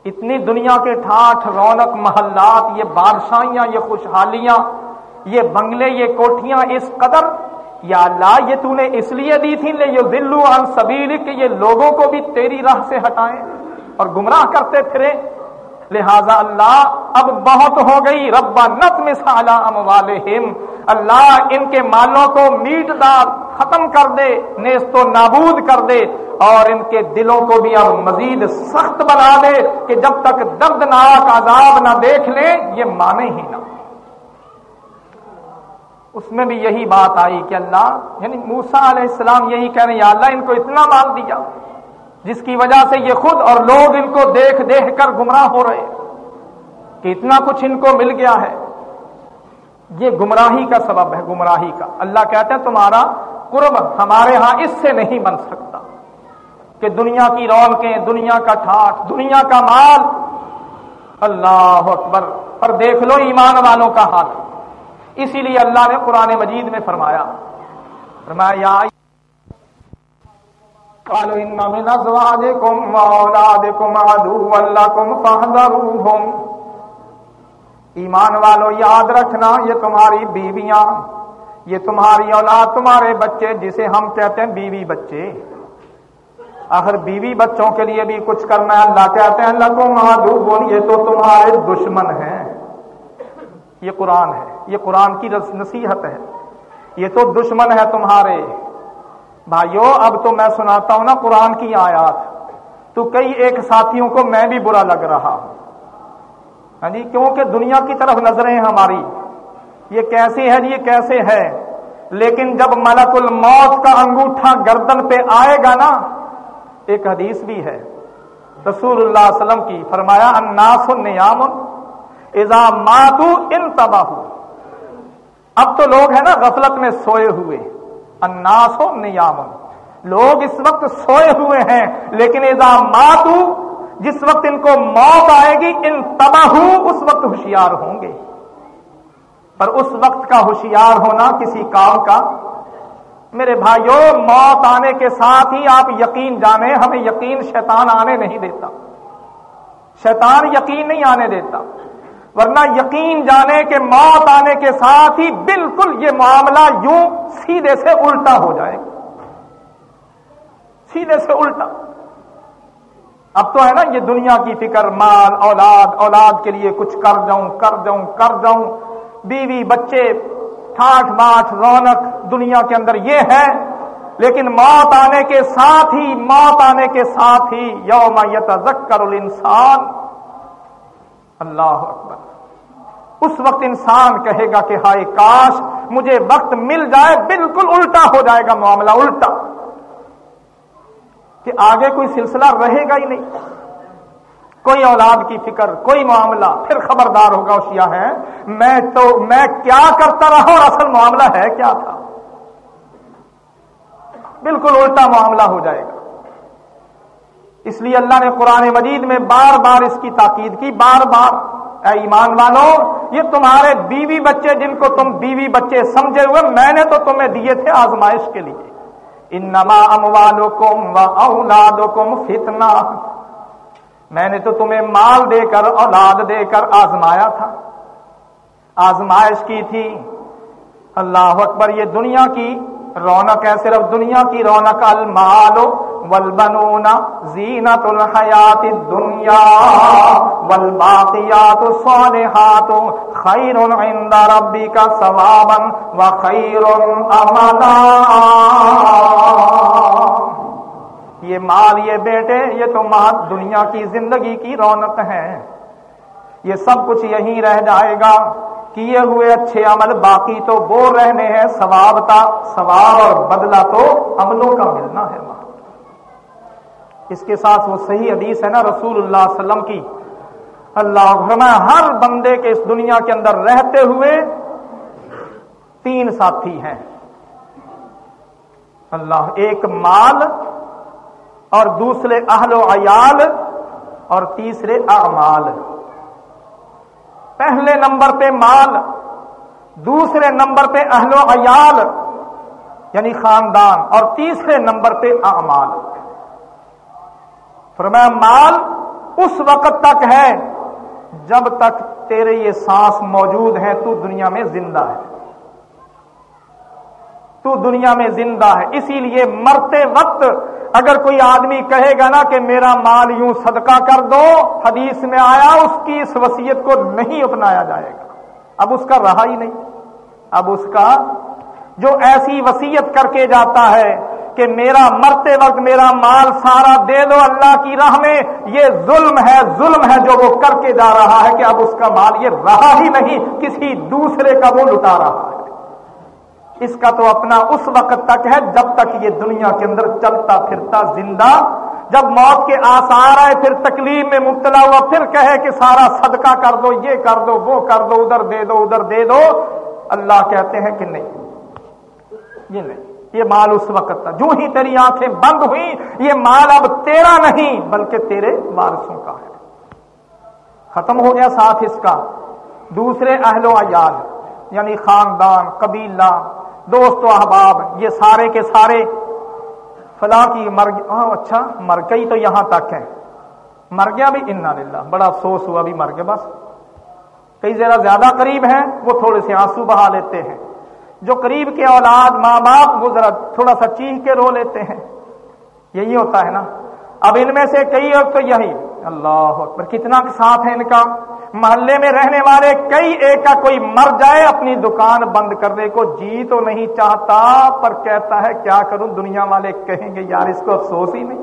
اتنی دنیا کے ٹھاٹ رونق محلات یہ بادشاہیاں یہ خوشحالیاں یہ بنگلے یہ کوٹھیاں اس قدر یا اللہ یہ تو نے اس لیے دی تھی لے یہ دلو عن سبیل کہ یہ لوگوں کو بھی تیری راہ سے ہٹائیں اور گمراہ کرتے پھرے لہذا اللہ اب بہت ہو گئی ربا نت مسالا ام اللہ ان کے مالوں کو میٹ دار ختم کر دے، نیست و نابود کر دے۔ اور ان کے دلوں کو بھی اب مزید سخت بنا دے کہ جب تک دردناک عذاب نہ دیکھ لے، یہ مانے ہی نہ۔ اس میں بھی یہی بات آئی کہ اللہ یعنی موسا علیہ السلام یہی کہہ رہے ہیں، یا اللہ ان کو اتنا مال دیا۔ جس کی وجہ سے یہ خود اور لوگ ان کو دیکھ دیکھ کر گمراہ ہو رہے کہ اتنا کچھ ان کو مل گیا ہے۔ یہ گمراہی کا سبب ہے، گمراہی کا۔ اللہ کہتے ہیں، تمہارا قرب ہمارے ہاں اس سے نہیں بن سکتا کہ دنیا کی رونقیں، دنیا کا ٹھاٹ دنیا کا مال۔ اللہ اکبر۔ پر دیکھ لو، ایمان والوں کا حال۔ اسی لیے اللہ نے قرآن مجید میں فرمایا فرمایا قالوا ان من ازواجكم واولادكم عدوا لكم فاحذروهم. ایمان والو، یاد رکھنا، یہ تمہاری بیویاں، یہ تمہاری اولاد، تمہارے بچے، جسے ہم کہتے ہیں بیوی بچے۔ آخر بیوی بچوں کے لیے بھی کچھ کرنا ہے، اللہ کہتے ہیں اللہ کو مہادو بول یہ تو تمہارے دشمن ہیں۔ یہ قرآن ہے، یہ قرآن کی نصیحت ہے۔ یہ تو دشمن ہے تمہارے۔ بھائیو، اب تو میں سناتا ہوں نا قرآن کی آیات۔ تو کئی ایک ساتھیوں کو میں بھی برا لگ رہا ہاں جی کیونکہ دنیا کی طرف نظریں ہماری۔ یہ کیسے ہے یہ کیسے ہے لیکن جب ملک الموت کا انگوٹھا گردن پہ آئے گا نا، ایک حدیث بھی ہے۔ رسول اللہ علیہ وسلم کی فرمایا اناس نیام ایزا ماتو ان تباہ اب تو لوگ ہیں نا غفلت میں سوئے ہوئے۔ اناس و نیام لوگ اس وقت سوئے ہوئے ہیں، لیکن اذا ماتو جس وقت ان کو موت آئے گی، ان تباہ اس وقت ہوشیار ہوں گے۔ پر اس وقت کا ہوشیار ہونا کسی کام کا۔ میرے بھائیوں موت آنے کے ساتھ ہی آپ یقین جانے، ہمیں یقین شیطان آنے نہیں دیتا۔ شیطان یقین نہیں آنے دیتا۔ ورنہ یقین جانے کے، موت آنے کے ساتھ ہی بالکل یہ معاملہ یوں سیدھے سے الٹا ہو جائے گا۔ سیدھے سے الٹا۔ اب تو ہے نا یہ دنیا کی فکر، مال، اولاد اولاد کے لیے کچھ کر جاؤں کر جاؤں کر جاؤں۔ بیوی، بچے، ٹھاٹ باٹ رونق دنیا کے اندر یہ ہے۔ لیکن موت آنے کے ساتھ ہی، موت آنے کے ساتھ ہی یوم یتذکر الانسان۔ اللہ اکبر۔ اس وقت انسان کہے گا کہ ہائے کاش مجھے وقت مل جائے، بالکل الٹا ہو جائے گا معاملہ، الٹا۔ کہ آگے کوئی سلسلہ رہے گا ہی نہیں۔ کوئی اولاد کی فکر، کوئی معاملہ۔ پھر خبردار ہوگا اشیا ہے میں تو، میں کیا کرتا رہا اور اصل معاملہ ہے کیا تھا؟ بالکل الٹا معاملہ ہو جائے گا۔ اس لیے اللہ نے قرآن مجید میں بار بار اس کی تاکید کی، بار بار، اے ایمان والو، یہ تمہارے بیوی بچے جن کو تم بیوی بچے سمجھے ہوئے، میں نے تو تمہیں دیے تھے آزمائش کے لیے۔ ان نما ام و اولاد فتنا میں نے تو تمہیں مال دے کر، اولاد دے کر آزمایا تھا۔ آزمائش کی تھی۔ اللہ اکبر، یہ دنیا کی رونق ہے، صرف دنیا کی رونق المالو والبنون زینت الحیات الدنیا والباقیات الصالحات خیر عند ربک ثوابا وخیر املا یہ مال، یہ بیٹے، یہ تو مال دنیا کی زندگی کی رونق ہے۔ یہ سب کچھ یہیں رہ جائے گا کیے ہوئے اچھے عمل، باقی تو وہ رہنے ہیں، ثواب ثواب اور بدلہ تو عملوں کا ملنا ہے۔ اس کے ساتھ وہ صحیح حدیث ہے نا رسول اللہ علیہ وسلم کی۔ اللہ ہر بندے کے اس دنیا کے اندر رہتے ہوئے تین ساتھی ہیں۔ اللہ ایک مال اور دوسرے اہل و عیال اور تیسرے اعمال۔ پہلے نمبر پہ مال، دوسرے نمبر پہ اہل و عیال یعنی خاندان، اور تیسرے نمبر پہ اعمال۔ فرمایا مال اس وقت تک ہے جب تک تیرے یہ سانس موجود ہے تو دنیا میں زندہ ہے۔ تو دنیا میں زندہ ہے۔ اسی لیے مرتے وقت اگر کوئی آدمی کہے گا نا کہ میرا مال یوں صدقہ کر دو، حدیث میں آیا اس کی اس وسیعت کو نہیں اپنایا جائے گا۔ اب اس کا رہا ہی نہیں۔ اب اس کا جو ایسی وسیعت کر کے جاتا ہے کہ میرا مرتے وقت میرا مال سارا دے دو، اللہ کی راہ میں۔ یہ ظلم ہے ظلم ہے جو وہ کر کے جا رہا ہے کہ اب اس کا مال یہ رہا ہی نہیں، کسی دوسرے کا وہ لٹا رہا ہے۔ اس کا تو اپنا اس وقت تک ہے جب تک یہ دنیا کے اندر چلتا پھرتا زندہ۔ جب موت کے آسار آئے، پھر تکلیف میں مبتلا ہوا، پھر کہے کہ سارا صدقہ کر دو، یہ کر دو، وہ کر دو، ادھر دے دو، ادھر دے دو۔ اللہ کہتے ہیں کہ نہیں، یہ نہیں۔ یہ مال اس وقت تھا۔ جو ہی تیری آنکھیں بند ہوئی یہ مال اب تیرا نہیں، بلکہ تیرے وارثوں کا ہے۔ ختم ہو گیا ساتھ اس کا۔ دوسرے اہل و عیال یعنی خاندان، قبیلہ، دوست و احباب، یہ سارے کے سارے، فلاں کی مر ہاں اچھا مر گئی تو یہاں تک ہے۔ مر گیا بھی، انا للہ بڑا افسوس ہوا بھی مر گیا بس۔ کئی ذرا زیادہ قریب ہیں، وہ تھوڑے سے آنسو بہا لیتے ہیں۔ جو قریب کے اولاد ماں باپ وہ ذرا تھوڑا سا چیخ کے رو لیتے ہیں۔ یہی ہوتا ہے نا۔ اب ان میں سے کئی اور تو یہی۔ اللہ اکبر، کتنا ساتھ ہے ان کا۔ محلے میں رہنے والے کئی ایک کا کوئی مر جائے اپنی دکان بند کرنے کو جی تو نہیں چاہتا، پر کہتا ہے، کیا کروں؟ دنیا والے کہیں گے، یار اس کو افسوس ہی نہیں۔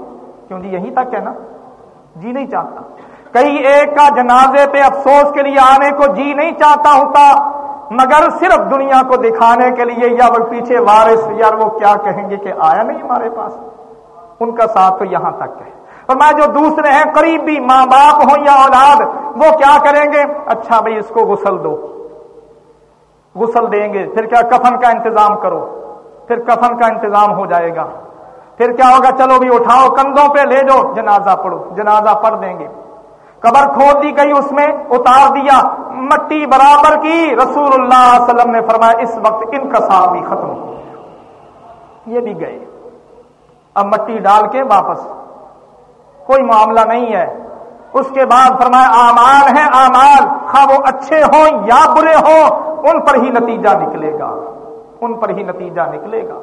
کیوں جی یہی تک ہے نا۔ جی نہیں چاہتا۔ کئی ایک کا جنازے پہ افسوس کے لیے آنے کو جی نہیں چاہتا ہوتا۔ مگر صرف دنیا کو دکھانے کے لیے یا وہ پیچھے وارث یار وہ کیا کہیں گے کہ آیا نہیں ہمارے پاس؟ ان کا ساتھ تو یہاں تک ہے۔ اور میں جو دوسرے ہیں، قریب بھی ماں باپ ہوں یا اولاد، وہ کیا کریں گے؟ اچھا بھائی، اس کو غسل دو۔ غسل دیں گے۔ پھر کیا کفن کا انتظام کرو؟ پھر کفن کا انتظام ہو جائے گا۔ پھر کیا ہوگا؟ چلو بھی اٹھاؤ، کندھوں پہ لے جاؤ، جنازہ پڑھو۔ جنازہ پڑھ دیں گے۔ قبر کھود دی گئی، اس میں اتار دیا، مٹی برابر کی۔ رسول اللہ علیہ وسلم نے فرمایا، اس وقت ان کا ساتھ بھی ختم ہو یہ بھی گئے۔ اب مٹی ڈال کے واپس۔ کوئی معاملہ نہیں ہے۔ اس کے بعد فرمایا آمال ہیں آمال خواہ وہ اچھے ہوں یا برے ہوں، ان پر ہی نتیجہ نکلے گا۔ ان پر ہی نتیجہ نکلے گا۔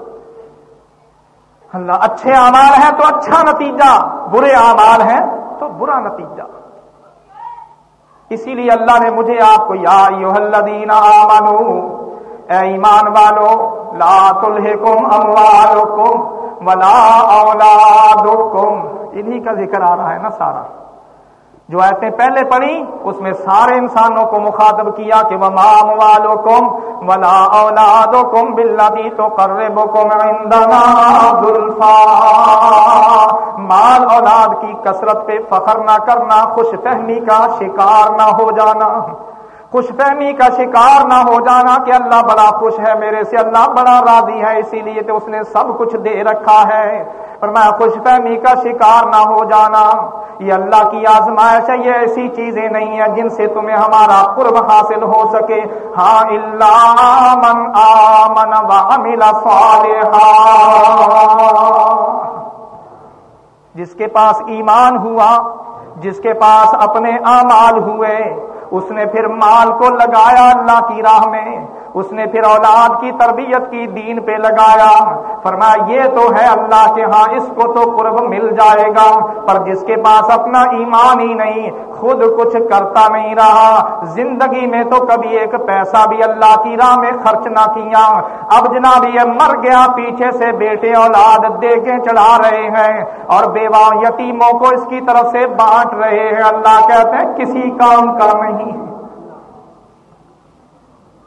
اللہ، اچھے آمال ہیں تو اچھا نتیجہ، برے آمال ہیں تو برا نتیجہ۔ اسی لیے اللہ نے مجھے آپ کو یا الذین آمنو، اے ایمان والو، لا تلہکم اموالکم ولا اولادکم۔ انہی کا ذکر آ رہا ہے نا سارا۔ جو ایسے پہلے پڑھی، اس میں سارے انسانوں کو مخاطب کیا کہ وہ مام والو کم ولا اولاد کم بلادی تو کرے مال اولاد کی کثرت پہ فخر نہ کرنا، خوش فہمی کا شکار نہ ہو جانا۔ خوش فہمی کا شکار نہ ہو جانا کہ اللہ بڑا خوش ہے، میرے سے اللہ بڑا راضی ہے، اسی لیے تو اس نے سب کچھ دے رکھا ہے۔ پر میں خوش فہمی کا شکار نہ ہو جانا، یہ اللہ کی آزمائش ہے، یہ ایسی چیزیں نہیں ہیں جن سے تمہیں ہمارا قرب حاصل ہو سکے۔ ہاں اللہ من آمن وعمل صالحا۔ جس کے پاس ایمان ہوا، جس کے پاس اپنے اعمال ہوئے اس نے پھر مال کو لگایا اللہ کی راہ میں۔ اس نے پھر اولاد کی تربیت کی دین پہ لگایا۔ فرمایا، یہ تو ہے اللہ کے ہاں اس کو تو قرب مل جائے گا، پر جس کے پاس اپنا ایمان ہی نہیں، خود کچھ کرتا نہیں رہا۔ زندگی میں تو کبھی ایک پیسہ بھی اللہ کی راہ میں خرچ نہ کیا۔ اب جناب، یہ مر گیا، پیچھے سے بیٹے اولاد دے کے چڑھا رہے ہیں اور بیوہ یتیموں کو اس کی طرف سے بانٹ رہے ہیں۔ اللہ کہتے ہیں، کسی کام کا نہیں۔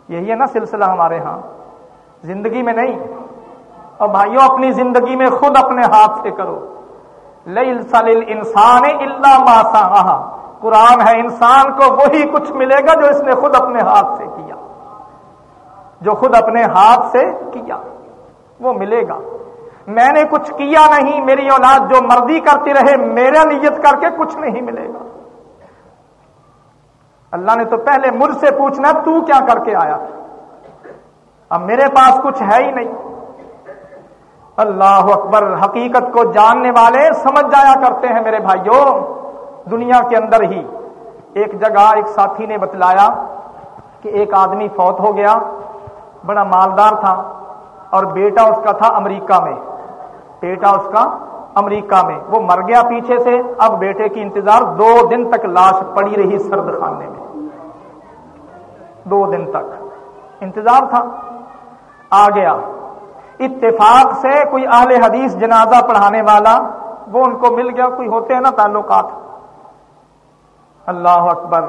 یہی ہے نا سلسلہ ہمارے ہاں۔ زندگی میں نہیں۔ اور بھائیوں اپنی زندگی میں خود اپنے ہاتھ سے کرو۔ لل انسان اللہ ماسا قرآن ہے، انسان کو وہی کچھ ملے گا جو اس نے خود اپنے ہاتھ سے کیا۔ جو خود اپنے ہاتھ سے کیا، وہ ملے گا۔ میں نے کچھ کیا نہیں، میری اولاد جو مرضی کرتی رہے میرا نیت کر کے کچھ نہیں ملے گا۔ اللہ نے تو پہلے مجھ سے پوچھنا تو کیا کر کے آیا؟ اب میرے پاس کچھ ہے ہی نہیں۔ اللہ اکبر، حقیقت کو جاننے والے سمجھ جایا کرتے ہیں میرے بھائیوں دنیا کے اندر ہی۔ ایک جگہ ایک ساتھی نے بتلایا کہ ایک آدمی فوت ہو گیا، بڑا مالدار تھا اور بیٹا اس کا تھا امریکہ میں۔ بیٹا اس کا امریکہ میں۔ وہ مر گیا پیچھے سے۔ اب بیٹے کی انتظار دو دن تک لاش پڑی رہی سرد خانے میں۔ دو دن تک۔ انتظار تھا۔ آ گیا۔ اتفاق سے کوئی اہل حدیث جنازہ پڑھانے والا، وہ ان کو مل گیا۔ کوئی ہوتے ہیں نا تعلقات۔ اللہ اکبر۔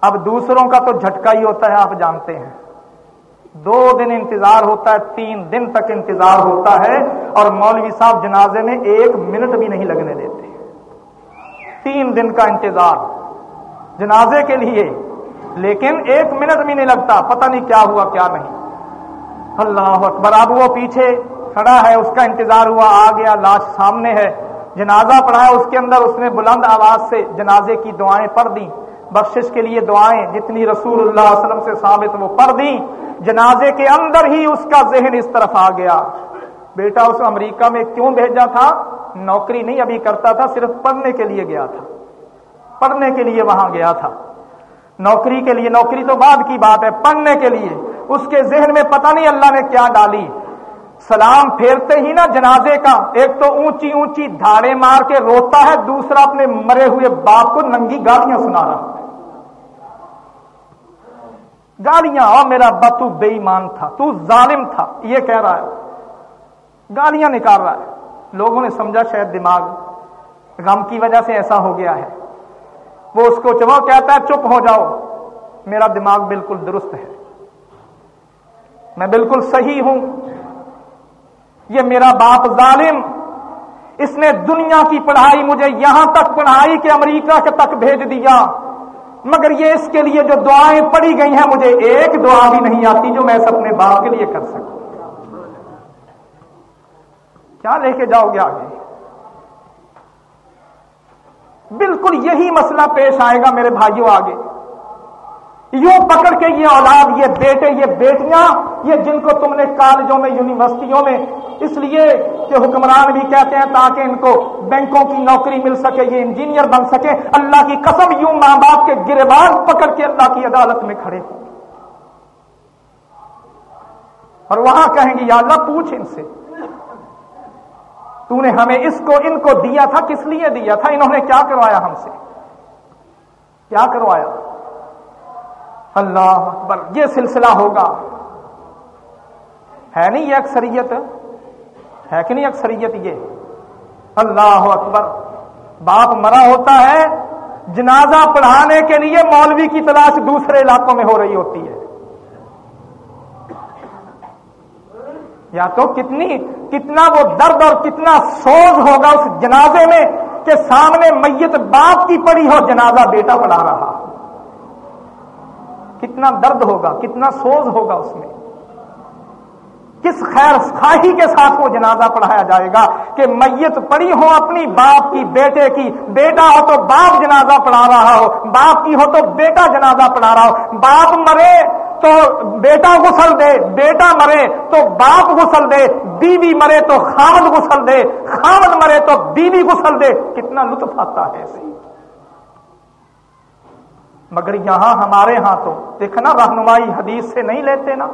اب دوسروں کا تو جھٹکا ہی ہوتا ہے، آپ جانتے ہیں۔ دو دن انتظار ہوتا ہے، تین دن تک انتظار ہوتا ہے اور مولوی صاحب جنازے میں ایک منٹ بھی نہیں لگنے دیتے۔ تین دن کا انتظار جنازے کے لیے، لیکن ایک منٹ بھی نہیں لگتا، پتہ نہیں کیا ہوا، کیا نہیں۔ اللہ اکبر، اب وہ پیچھے کھڑا ہے، اس کا انتظار ہوا، آ گیا، لاش سامنے ہے۔ جنازہ پڑھایا اس کے اندر اس نے بلند آواز سے جنازے کی دعائیں پڑھ دی بخشش کے لیے دعائیں جتنی رسول اللہ علیہ وسلم سے ثابت وہ پڑھ دی جنازے کے اندر ہی اس کا ذہن اس طرف آ گیا۔ بیٹا اس امریکہ میں کیوں بھیجا تھا؟ نوکری نہیں ابھی کرتا تھا، صرف پڑھنے کے لیے گیا تھا۔ پڑھنے کے لیے وہاں گیا تھا۔ نوکری کے لیے، نوکری تو بعد کی بات ہے، پڑھنے کے لیے۔ اس کے ذہن میں پتہ نہیں اللہ نے کیا ڈالی۔ سلام پھیرتے ہی نا جنازے کا۔ ایک تو اونچی اونچی دھاڑے مار کے روتا ہے، دوسرا اپنے مرے ہوئے باپ کو ننگی گالیاں سنا رہا۔ ہے گالیاں اور میرا ابا تو بے ایمان تھا، تو ظالم تھا، یہ کہہ رہا ہے۔ گالیاں نکال رہا ہے۔ لوگوں نے سمجھا شاید دماغ غم کی وجہ سے ایسا ہو گیا ہے۔ وہ اس کو چبا کہتا ہے، چپ ہو جاؤ۔ میرا دماغ بالکل درست ہے۔ میں بالکل صحیح ہوں۔ یہ میرا باپ ظالم۔ اس نے دنیا کی پڑھائی مجھے یہاں تک پڑھائی کہ امریکہ کے تک بھیج دیا۔ مگر یہ اس کے لیے جو دعائیں پڑی گئی ہیں، مجھے ایک دعا بھی نہیں آتی جو میں اس اپنے باپ کے لیے کر سکوں۔ کیا لے کے جاؤ گے آگے؟ بالکل یہی مسئلہ پیش آئے گا میرے بھائیوں آگے۔ یوں پکڑ کے یہ اولاد، یہ بیٹے، یہ بیٹیاں، یہ جن کو تم نے کالجوں میں، یونیورسٹیوں میں، اس لیے کہ حکمران بھی کہتے ہیں تاکہ ان کو بینکوں کی نوکری مل سکے، یہ انجینئر بن سکے۔ اللہ کی قسم یوں ماں باپ کے گربان پکڑ کے اللہ کی عدالت میں کھڑے۔ ہوں اور وہاں کہیں گے، یا اللہ پوچھ ان سے۔ تو نے ہمیں اس کو، ان کو دیا تھا، کس لیے دیا تھا؟ انہوں نے کیا کروایا ہم سے؟ کیا کروایا؟ اللہ اکبر، یہ سلسلہ ہوگا۔ ہے نہیں یہ اکثریت؟ ہے کہ نہیں اکثریت یہ؟ اللہ اکبر۔ باپ مرا ہوتا ہے جنازہ پڑھانے کے لیے مولوی کی تلاش دوسرے علاقوں میں ہو رہی ہوتی ہے۔ یا تو کتنی، کتنا وہ درد اور کتنا سوز ہوگا اس جنازے میں کہ سامنے میت باپ کی پڑی ہو، جنازہ بیٹا پڑھا رہا۔ کتنا درد ہوگا، کتنا سوز ہوگا اس میں۔ کس خیر خواہی کے ساتھ وہ جنازہ پڑھایا جائے گا کہ میت پڑی ہو اپنی باپ کی، بیٹے کی۔ بیٹا ہو تو باپ جنازہ پڑھا رہا ہو، باپ کی ہو تو بیٹا جنازہ پڑھا رہا ہو۔ باپ مرے تو بیٹا غسل دے، بیٹا مرے تو باپ غسل دے۔ بیوی مرے تو خامد غسل دے۔ خامد مرے تو بیوی غسل دے۔ کتنا لطف آتا ہے۔ ایسے مگر یہاں ہمارے ہاں تو دیکھنا رہنمائی حدیث سے نہیں لیتے نا۔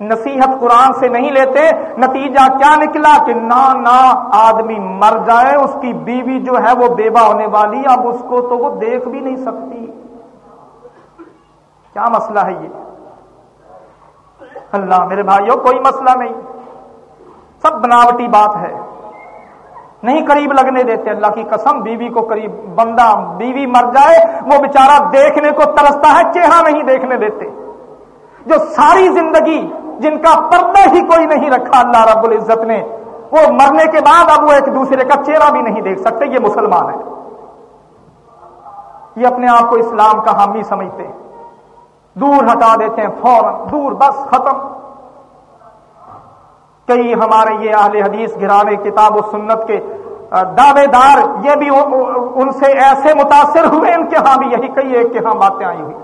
نصیحت قرآن سے نہیں لیتے۔ نتیجہ کیا نکلا کہ نہ نہ آدمی مر جائے، اس کی بیوی جو ہے وہ بیوہ ہونے والی، اب اس کو تو وہ دیکھ بھی نہیں سکتی۔ کیا مسئلہ ہے یہ؟ اللہ میرے بھائیوں، کوئی مسئلہ نہیں۔ سب بناوٹی بات ہے۔ نہیں قریب لگنے دیتے، اللہ کی قسم بیوی کو قریب بندہ بیوی مر جائے، وہ بیچارہ دیکھنے کو ترستا ہے، چہرہ نہیں دیکھنے دیتے۔ جو ساری زندگی جن کا پردہ ہی کوئی نہیں رکھا اللہ رب العزت نے، وہ مرنے کے بعد اب وہ ایک دوسرے کا چہرہ بھی نہیں دیکھ سکتے، یہ مسلمان ہے یہ اپنے آپ کو اسلام کا حامی سمجھتے ہیں۔ دور ہٹا دیتے ہیں، فوراً دور، بس ختم۔ کئی ہمارے یہ اہل حدیث گرانے کتاب و سنت کے دعوے دار یہ بھی ان سے ایسے متاثر ہوئے، ان کے ہاں بھی یہی کئی ایک کے ہاں باتیں آئی ہوئی۔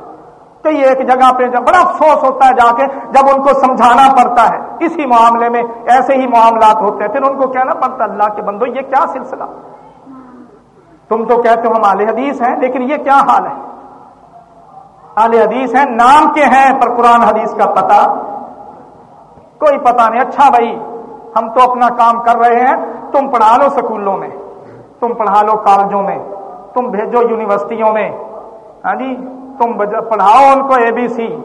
کئی ایک جگہ پہ جب بڑا افسوس ہوتا ہے جا کے، جب ان کو سمجھانا پڑتا ہے۔ اسی معاملے میں ایسے ہی معاملات ہوتے ہیں۔ پھر ان کو کہنا پڑتا اللہ کے بندو، یہ کیا سلسلہ؟ تم تو کہتے ہو ہم اہل حدیث ہیں، لیکن یہ کیا حال ہے؟ اہل حدیث ہیں، نام کے ہیں، پر قرآن حدیث کا پتہ کوئی پتا نہیں اچھا بھائی، ہم تو اپنا کام کر رہے ہیں، تم پڑھا لو سکولوں میں، تم پڑھا لو کالجوں میں، تم بھیجو یونیورسٹیوں میں۔ ہاں جی تم پڑھاؤ ان کو اے بی سی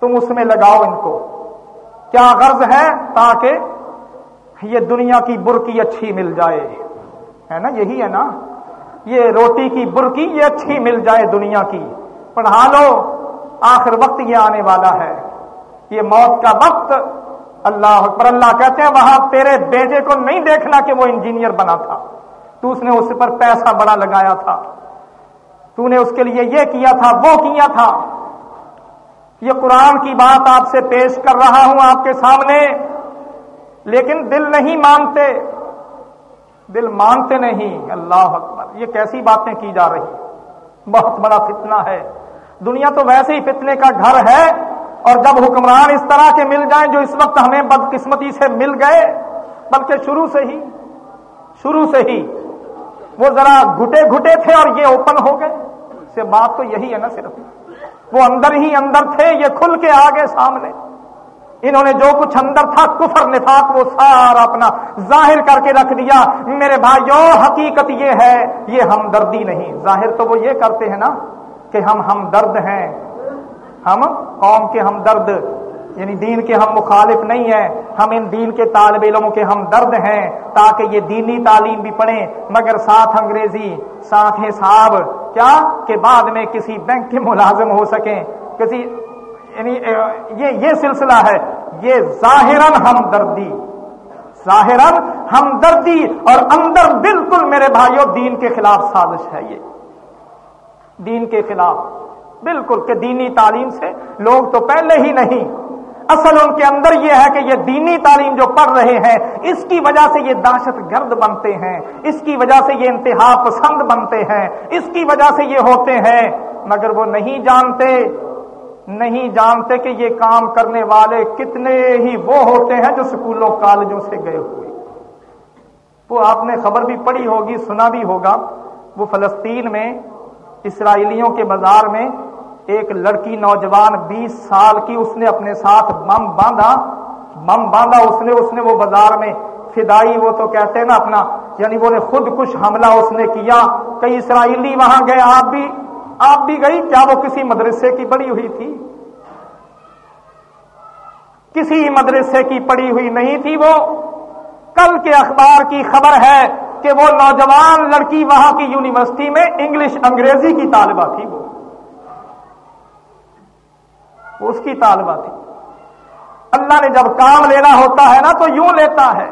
تم اس میں لگاؤ ان کو۔ کیا غرض ہے؟ تاکہ یہ دنیا کی برکی اچھی مل جائے۔ ہے نا؟ یہی ہے نا۔ یہ روٹی کی برکی یہ اچھی مل جائے دنیا کی۔ پڑھا لو، آخر وقت یہ آنے والا ہے۔ یہ موت کا وقت اللہ پر اللہ کہتے ہیں، وہاں تیرے بیٹے کو نہیں دیکھنا کہ وہ انجینئر بنا تھا۔ تو اس نے اس پر پیسہ بڑا لگایا تھا۔ تو نے اس کے لیے یہ کیا تھا، وہ کیا تھا۔ یہ قرآن کی بات آپ سے پیش کر رہا ہوں آپ کے سامنے، لیکن دل نہیں مانتے۔ دل مانتے نہیں، اللہ اکبر، یہ کیسی باتیں کی جا رہی بہت بڑا فتنہ ہے۔ دنیا تو ویسے ہی فتنے کا گھر ہے۔ اور جب حکمران اس طرح کے مل جائیں جو اس وقت ہمیں بدقسمتی سے مل گئے، بلکہ شروع سے ہی، شروع سے ہی، وہ ذرا گھٹے گھٹے تھے اور یہ اوپن ہو گئے۔ سے بات تو یہی ہے نا صرف۔ وہ اندر ہی اندر تھے، یہ کھل کے آگے سامنے۔ انہوں نے جو کچھ اندر تھا، کفر، نفاق، وہ سارا اپنا ظاہر کر کے رکھ دیا۔ میرے بھائیوں حقیقت یہ ہے، یہ ہمدردی نہیں۔ ظاہر تو وہ یہ کرتے ہیں نا کہ ہم ہمدرد ہیں۔ ہم قوم کے ہم درد یعنی دین کے ہم مخالف نہیں ہیں، ہم ان دین کے طالب علموں کے ہم درد ہیں، تاکہ یہ دینی تعلیم بھی پڑھیں۔ مگر ساتھ انگریزی، ساتھ حساب، کیا؟ کہ بعد میں کسی بینک کے ملازم ہو سکیں۔ کسی یعنی یہ یہ سلسلہ ہے۔ یہ ظاہراً ہم دردی ظاہراً ہم اور اندر بالکل میرے بھائیوں دین کے خلاف سازش ہے یہ۔ دین کے خلاف۔ بالکل کہ دینی تعلیم سے لوگ تو پہلے ہی نہیں۔ اصل ان کے اندر یہ ہے کہ یہ دینی تعلیم جو پڑھ رہے ہیں، اس کی وجہ سے یہ دہشت گرد بنتے ہیں، اس کی وجہ سے یہ انتہا پسند بنتے ہیں، اس کی وجہ سے یہ ہوتے ہیں۔ مگر وہ نہیں جانتے نہیں جانتے کہ یہ کام کرنے والے کتنے ہی وہ ہوتے ہیں جو اسکولوں کالجوں سے گئے ہوئے۔ وہ آپ نے خبر بھی پڑھی ہوگی، سنا بھی ہوگا۔ وہ فلسطین میں، اسرائیلیوں کے بازار میں ایک لڑکی نوجوان بیس سال کی اس نے اپنے ساتھ بم باندھا بم باندھا اس نے اس نے وہ بازار میں فدائی، وہ تو کہتے ہیں نا اپنا یعنی وہ نے خود کچھ حملہ اس نے کیا۔ کئی اسرائیلی وہاں گئے، آپ بھی آپ بھی گئی؟ کیا وہ کسی مدرسے کی پڑی ہوئی تھی؟ کسی مدرسے کی پڑی ہوئی نہیں تھی وہ۔ کل کے اخبار کی خبر ہے کہ وہ نوجوان لڑکی وہاں کی یونیورسٹی میں انگلش انگریزی کی طالبہ تھی وہ۔ اس کی طالبہ تھی۔ اللہ نے جب کام لینا ہوتا ہے نا تو یوں لیتا ہے۔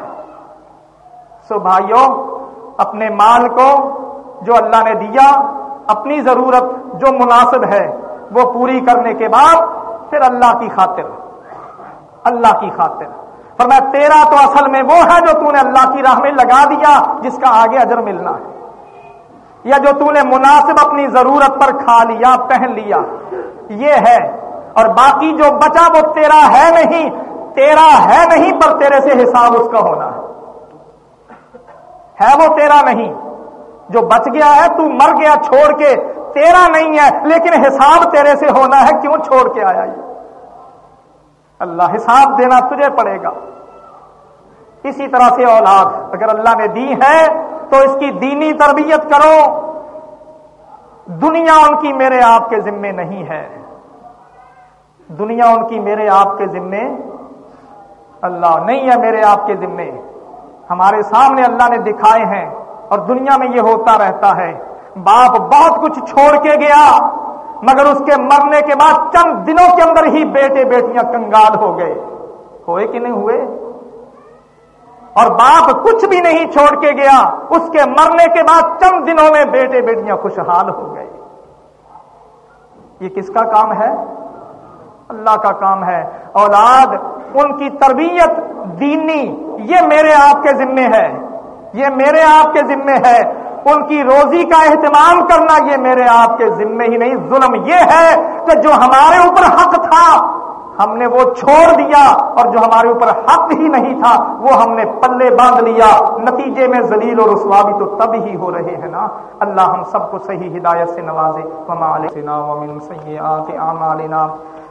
سو بھائیوں، اپنے مال کو جو اللہ نے دیا، اپنی ضرورت جو مناسب ہے، وہ پوری کرنے کے بعد پھر اللہ کی خاطر۔ اللہ کی خاطر۔ فرمایا، تیرا تو اصل میں وہ ہے جو تو نے اللہ کی راہ میں لگا دیا، جس کا آگے اجر ملنا ہے۔ یا جو تو نے مناسب اپنی ضرورت پر کھا لیا، پہن لیا۔ یہ ہے اور باقی جو بچا وہ تیرا ہے نہیں، تیرا ہے نہیں، پر تیرے سے حساب اس کا ہونا ہے۔ ہے وہ تیرا نہیں، جو بچ گیا ہے، تو مر گیا، چھوڑ کے تیرا نہیں ہے، لیکن حساب تیرے سے ہونا ہے، کیوں چھوڑ کے آیا یہ؟ اللہ حساب دینا تجھے پڑے گا۔ اسی طرح سے اولاد، اگر اللہ نے دی ہے، تو اس کی دینی تربیت کرو۔ دنیا ان کی میرے آپ کے ذمے نہیں ہے۔ دنیا ان کی میرے آپ کے ذمے، اللہ نہیں ہے میرے آپ کے ذمے۔ ہمارے سامنے اللہ نے دکھائے ہیں اور دنیا میں یہ ہوتا رہتا ہے۔ باپ بہت کچھ چھوڑ کے گیا، مگر اس کے مرنے کے بعد چند دنوں کے اندر ہی بیٹے بیٹیاں کنگال ہو گئے۔ ہوئے کہ نہیں ہوئے؟ اور باپ کچھ بھی نہیں چھوڑ کے گیا، اس کے مرنے کے بعد چند دنوں میں بیٹے بیٹیاں خوشحال ہو گئے۔ یہ کس کا کام ہے؟ اللہ کا کام ہے۔ اولاد، ان کی تربیت دینی، یہ میرے آپ کے ذمے ہے۔ یہ میرے آپ کے ذمے ہے۔ ان کی روزی کا اہتمام کرنا یہ میرے آپ کے ذمے ہی نہیں۔ ظلم یہ ہے کہ جو ہمارے اوپر حق تھا، ہم نے وہ چھوڑ دیا اور جو ہمارے اوپر حق ہی نہیں تھا، وہ ہم نے پلے باندھ لیا۔ نتیجے میں زلیل اور رسوا بھی تو تب ہی ہو رہے ہیں نا۔ اللہ ہم سب کو صحیح ہدایت سے نوازے۔ ومن سیئات اعمالنا۔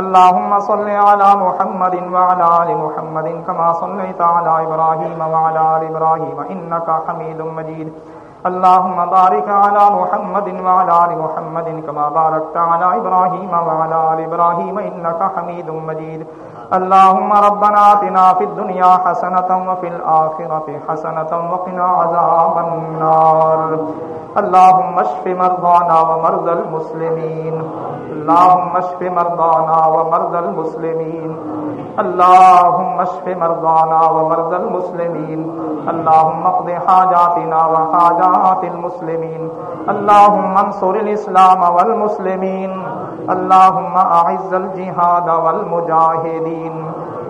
اللهم صل على محمد وعلى آل محمد كما صليت على إبراهيم وعلى آل إبراهيم إنك حميد مجيد اللهم بارك على محمد وعلى ال محمد كما باركت على ابراهيم وعلى ال ابراهيم انك حميد مجيد. اللهم ربنا آتنا في الدنيا حسنة وفي الآخرة حسنة وقنا عذاب النار. اللهم اشف مرضانا ومرضى المسلمين. اللهم اشف مرضانا ومرضى المسلمين. اللهم اشف مرضانا ومرضى المسلمين. اللهم اقض حاجاتنا وحاجات المسلمين اللهم انصر الاسلام والمسلمين اللهم اعز الجهاد والمجاهدين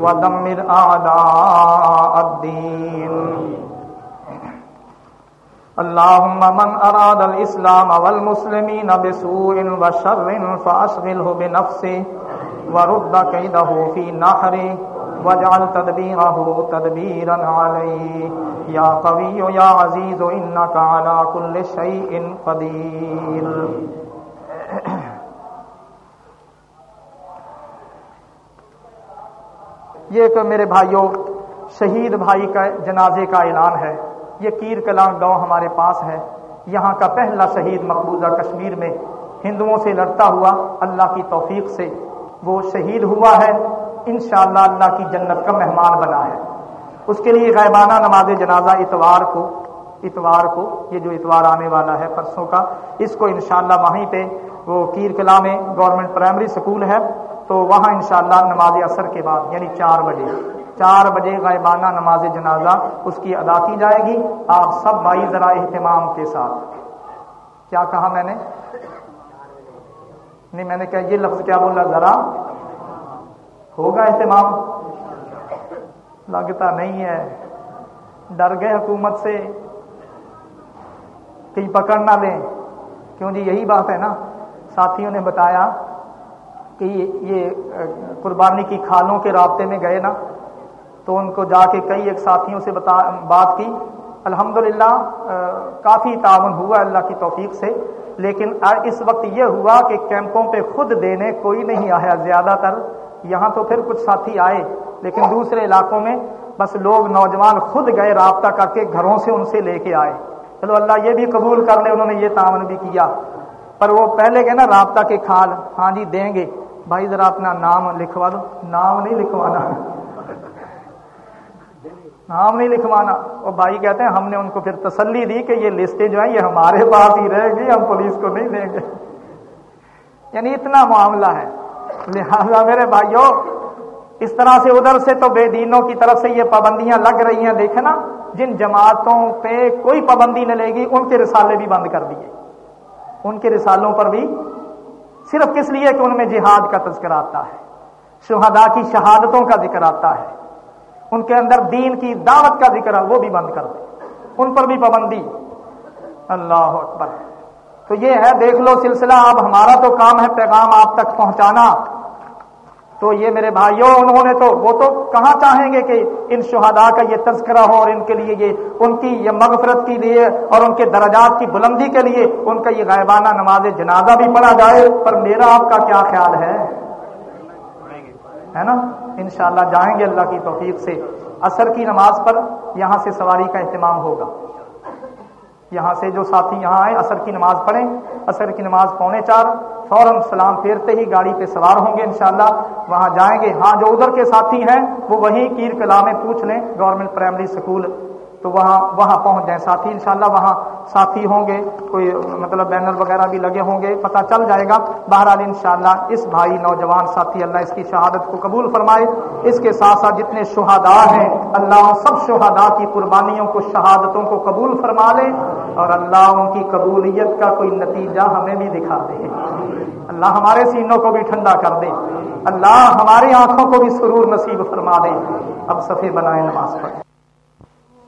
ودمر اعداء الدين اللهم من أراد الإسلام والمسلمين بسوء وشر فأشغله بنفسه ورد كيده في نحره واجعل تدبيره تدبيرا عليه. يا قوي يا عزيز، إنك على كل شيء قدير. یہ کہ میرے بھائیوں، شہید بھائی کا جنازے کا اعلان ہے۔ یہ کیر کلام گاؤں ہمارے پاس ہے۔ یہاں کا پہلا شہید مقبوضہ کشمیر میں ہندوؤں سے لڑتا ہوا اللہ کی توفیق سے وہ شہید ہوا ہے۔ انشاءاللہ اللہ کی جنت کا مہمان بنا ہے۔ اس کے لیے غیبانہ نماز جنازہ اتوار کو اتوار کو، یہ جو اتوار آنے والا ہے پرسوں کا، اس کو انشاءاللہ وہیں پہ وہ کیر کلا میں گورنمنٹ پرائمری اسکول ہے۔ تو وہاں انشاءاللہ نماز اثر کے بعد یعنی چار بجے چار بجے غائبانہ نماز جنازہ اس کی ادا کی جائے گی۔ آپ سب بھائی ذرا اہتمام کے ساتھ۔ کیا کہا میں نے؟ نہیں، میں نے کہا یہ لفظ کیا بولا؟ ذرا ہوگا اہتمام لگتا نہیں ہے۔ ڈر گئے حکومت سے۔ کہیں پکڑ نہ لیں۔ کیوں جی؟ یہی بات ہے نا۔ ساتھیوں نے بتایا کہ یہ قربانی کی کھالوں کے رابطے میں گئے نا۔ تو ان کو جا کے کئی ایک ساتھیوں سے بتا بات کی۔ الحمدللہ کافی تعاون ہوا اللہ کی توفیق سے، لیکن اس وقت یہ ہوا کہ کیمپوں پہ خود دینے کوئی نہیں آیا، زیادہ تر یہاں تو پھر کچھ ساتھی آئے، لیکن دوسرے علاقوں میں بس لوگ، نوجوان خود گئے رابطہ کر کے گھروں سے ان سے لے کے آئے۔ چلو اللہ یہ بھی قبول کر لے، انہوں نے یہ تعاون بھی کیا۔ پر وہ پہلے گئے نا رابطہ کے کھال ہاں جی دیں گے۔ بھائی ذرا اپنا نام لکھوا دو۔ نام نہیں لکھوانا۔ نام نہیں لکھوانا۔ اور بھائی کہتے ہیں، ہم نے ان کو پھر تسلی دی کہ یہ لسٹیں جو ہیں، یہ ہمارے پاس ہی رہے گی، ہم پولیس کو نہیں دیں گے۔ یعنی اتنا معاملہ ہے۔ لہذا میرے بھائیوں، اس طرح سے ادھر سے تو بے دینوں کی طرف سے یہ پابندیاں لگ رہی ہیں۔ دیکھے نا جن جماعتوں پہ کوئی پابندی نہ لے گی، ان کے رسالے بھی بند کر دیے۔ ان کے رسالوں پر بھی صرف کس لیے کہ ان میں جہاد کا تذکر آتا ہے؟ شہدا کی شہادتوں کا ذکر آتا ہے۔ ان کے اندر دین کی دعوت کا ذکر ہے، وہ بھی بند کر دیں ان پر بھی پابندی۔ اللہ اکبر۔ تو یہ ہے، دیکھ لو سلسلہ، اب ہمارا تو کام ہے پیغام آپ تک پہنچانا۔ تو یہ میرے بھائیوں، انہوں نے تو، وہ تو کہاں چاہیں گے کہ ان شہداء کا یہ تذکرہ ہو اور ان کے لیے یہ، ان کی یہ مغفرت کے لیے اور ان کے درجات کی بلندی کے لیے ان کا یہ غائبانہ نماز جنازہ بھی پڑھا جائے۔ پر میرا آپ کا کیا خیال ہے؟ ہے نا؟ انشاءاللہ جائیں گے اللہ کی توفیق سے۔ اثر کی نماز پر یہاں سے سواری کا اہتمام ہوگا۔ یہاں سے جو ساتھی یہاں آئے اثر کی نماز پڑھیں۔ اثر کی نماز پونے چار، فوراً سلام پھیرتے ہی گاڑی پہ سوار ہوں گے انشاءاللہ۔ وہاں جائیں گے۔ ہاں جو ادھر کے ساتھی ہیں، وہ وہیں کیر کلا میں پوچھ لیں۔ گورنمنٹ پرائمری اسکول تو وہاں وہاں پہنچ جائیں۔ ساتھی انشاءاللہ وہاں ساتھی ہوں گے، کوئی مطلب بینر وغیرہ بھی لگے ہوں گے، پتہ چل جائے گا۔ بہرحال انشاءاللہ اس بھائی نوجوان ساتھی اللہ اس کی شہادت کو قبول فرمائے۔ اس کے ساتھ ساتھ جتنے شہداء ہیں، اللہ ان سب شہداء کی قربانیوں کو، شہادتوں کو قبول فرما لے اور اللہ ان کی قبولیت کا کوئی نتیجہ ہمیں بھی دکھا دے۔ اللہ ہمارے سینوں کو بھی ٹھنڈا کر دے۔ اللہ ہماری آنکھوں کو بھی سرور نصیب فرما دے۔ اب صفے بنائے نماز پڑھیں۔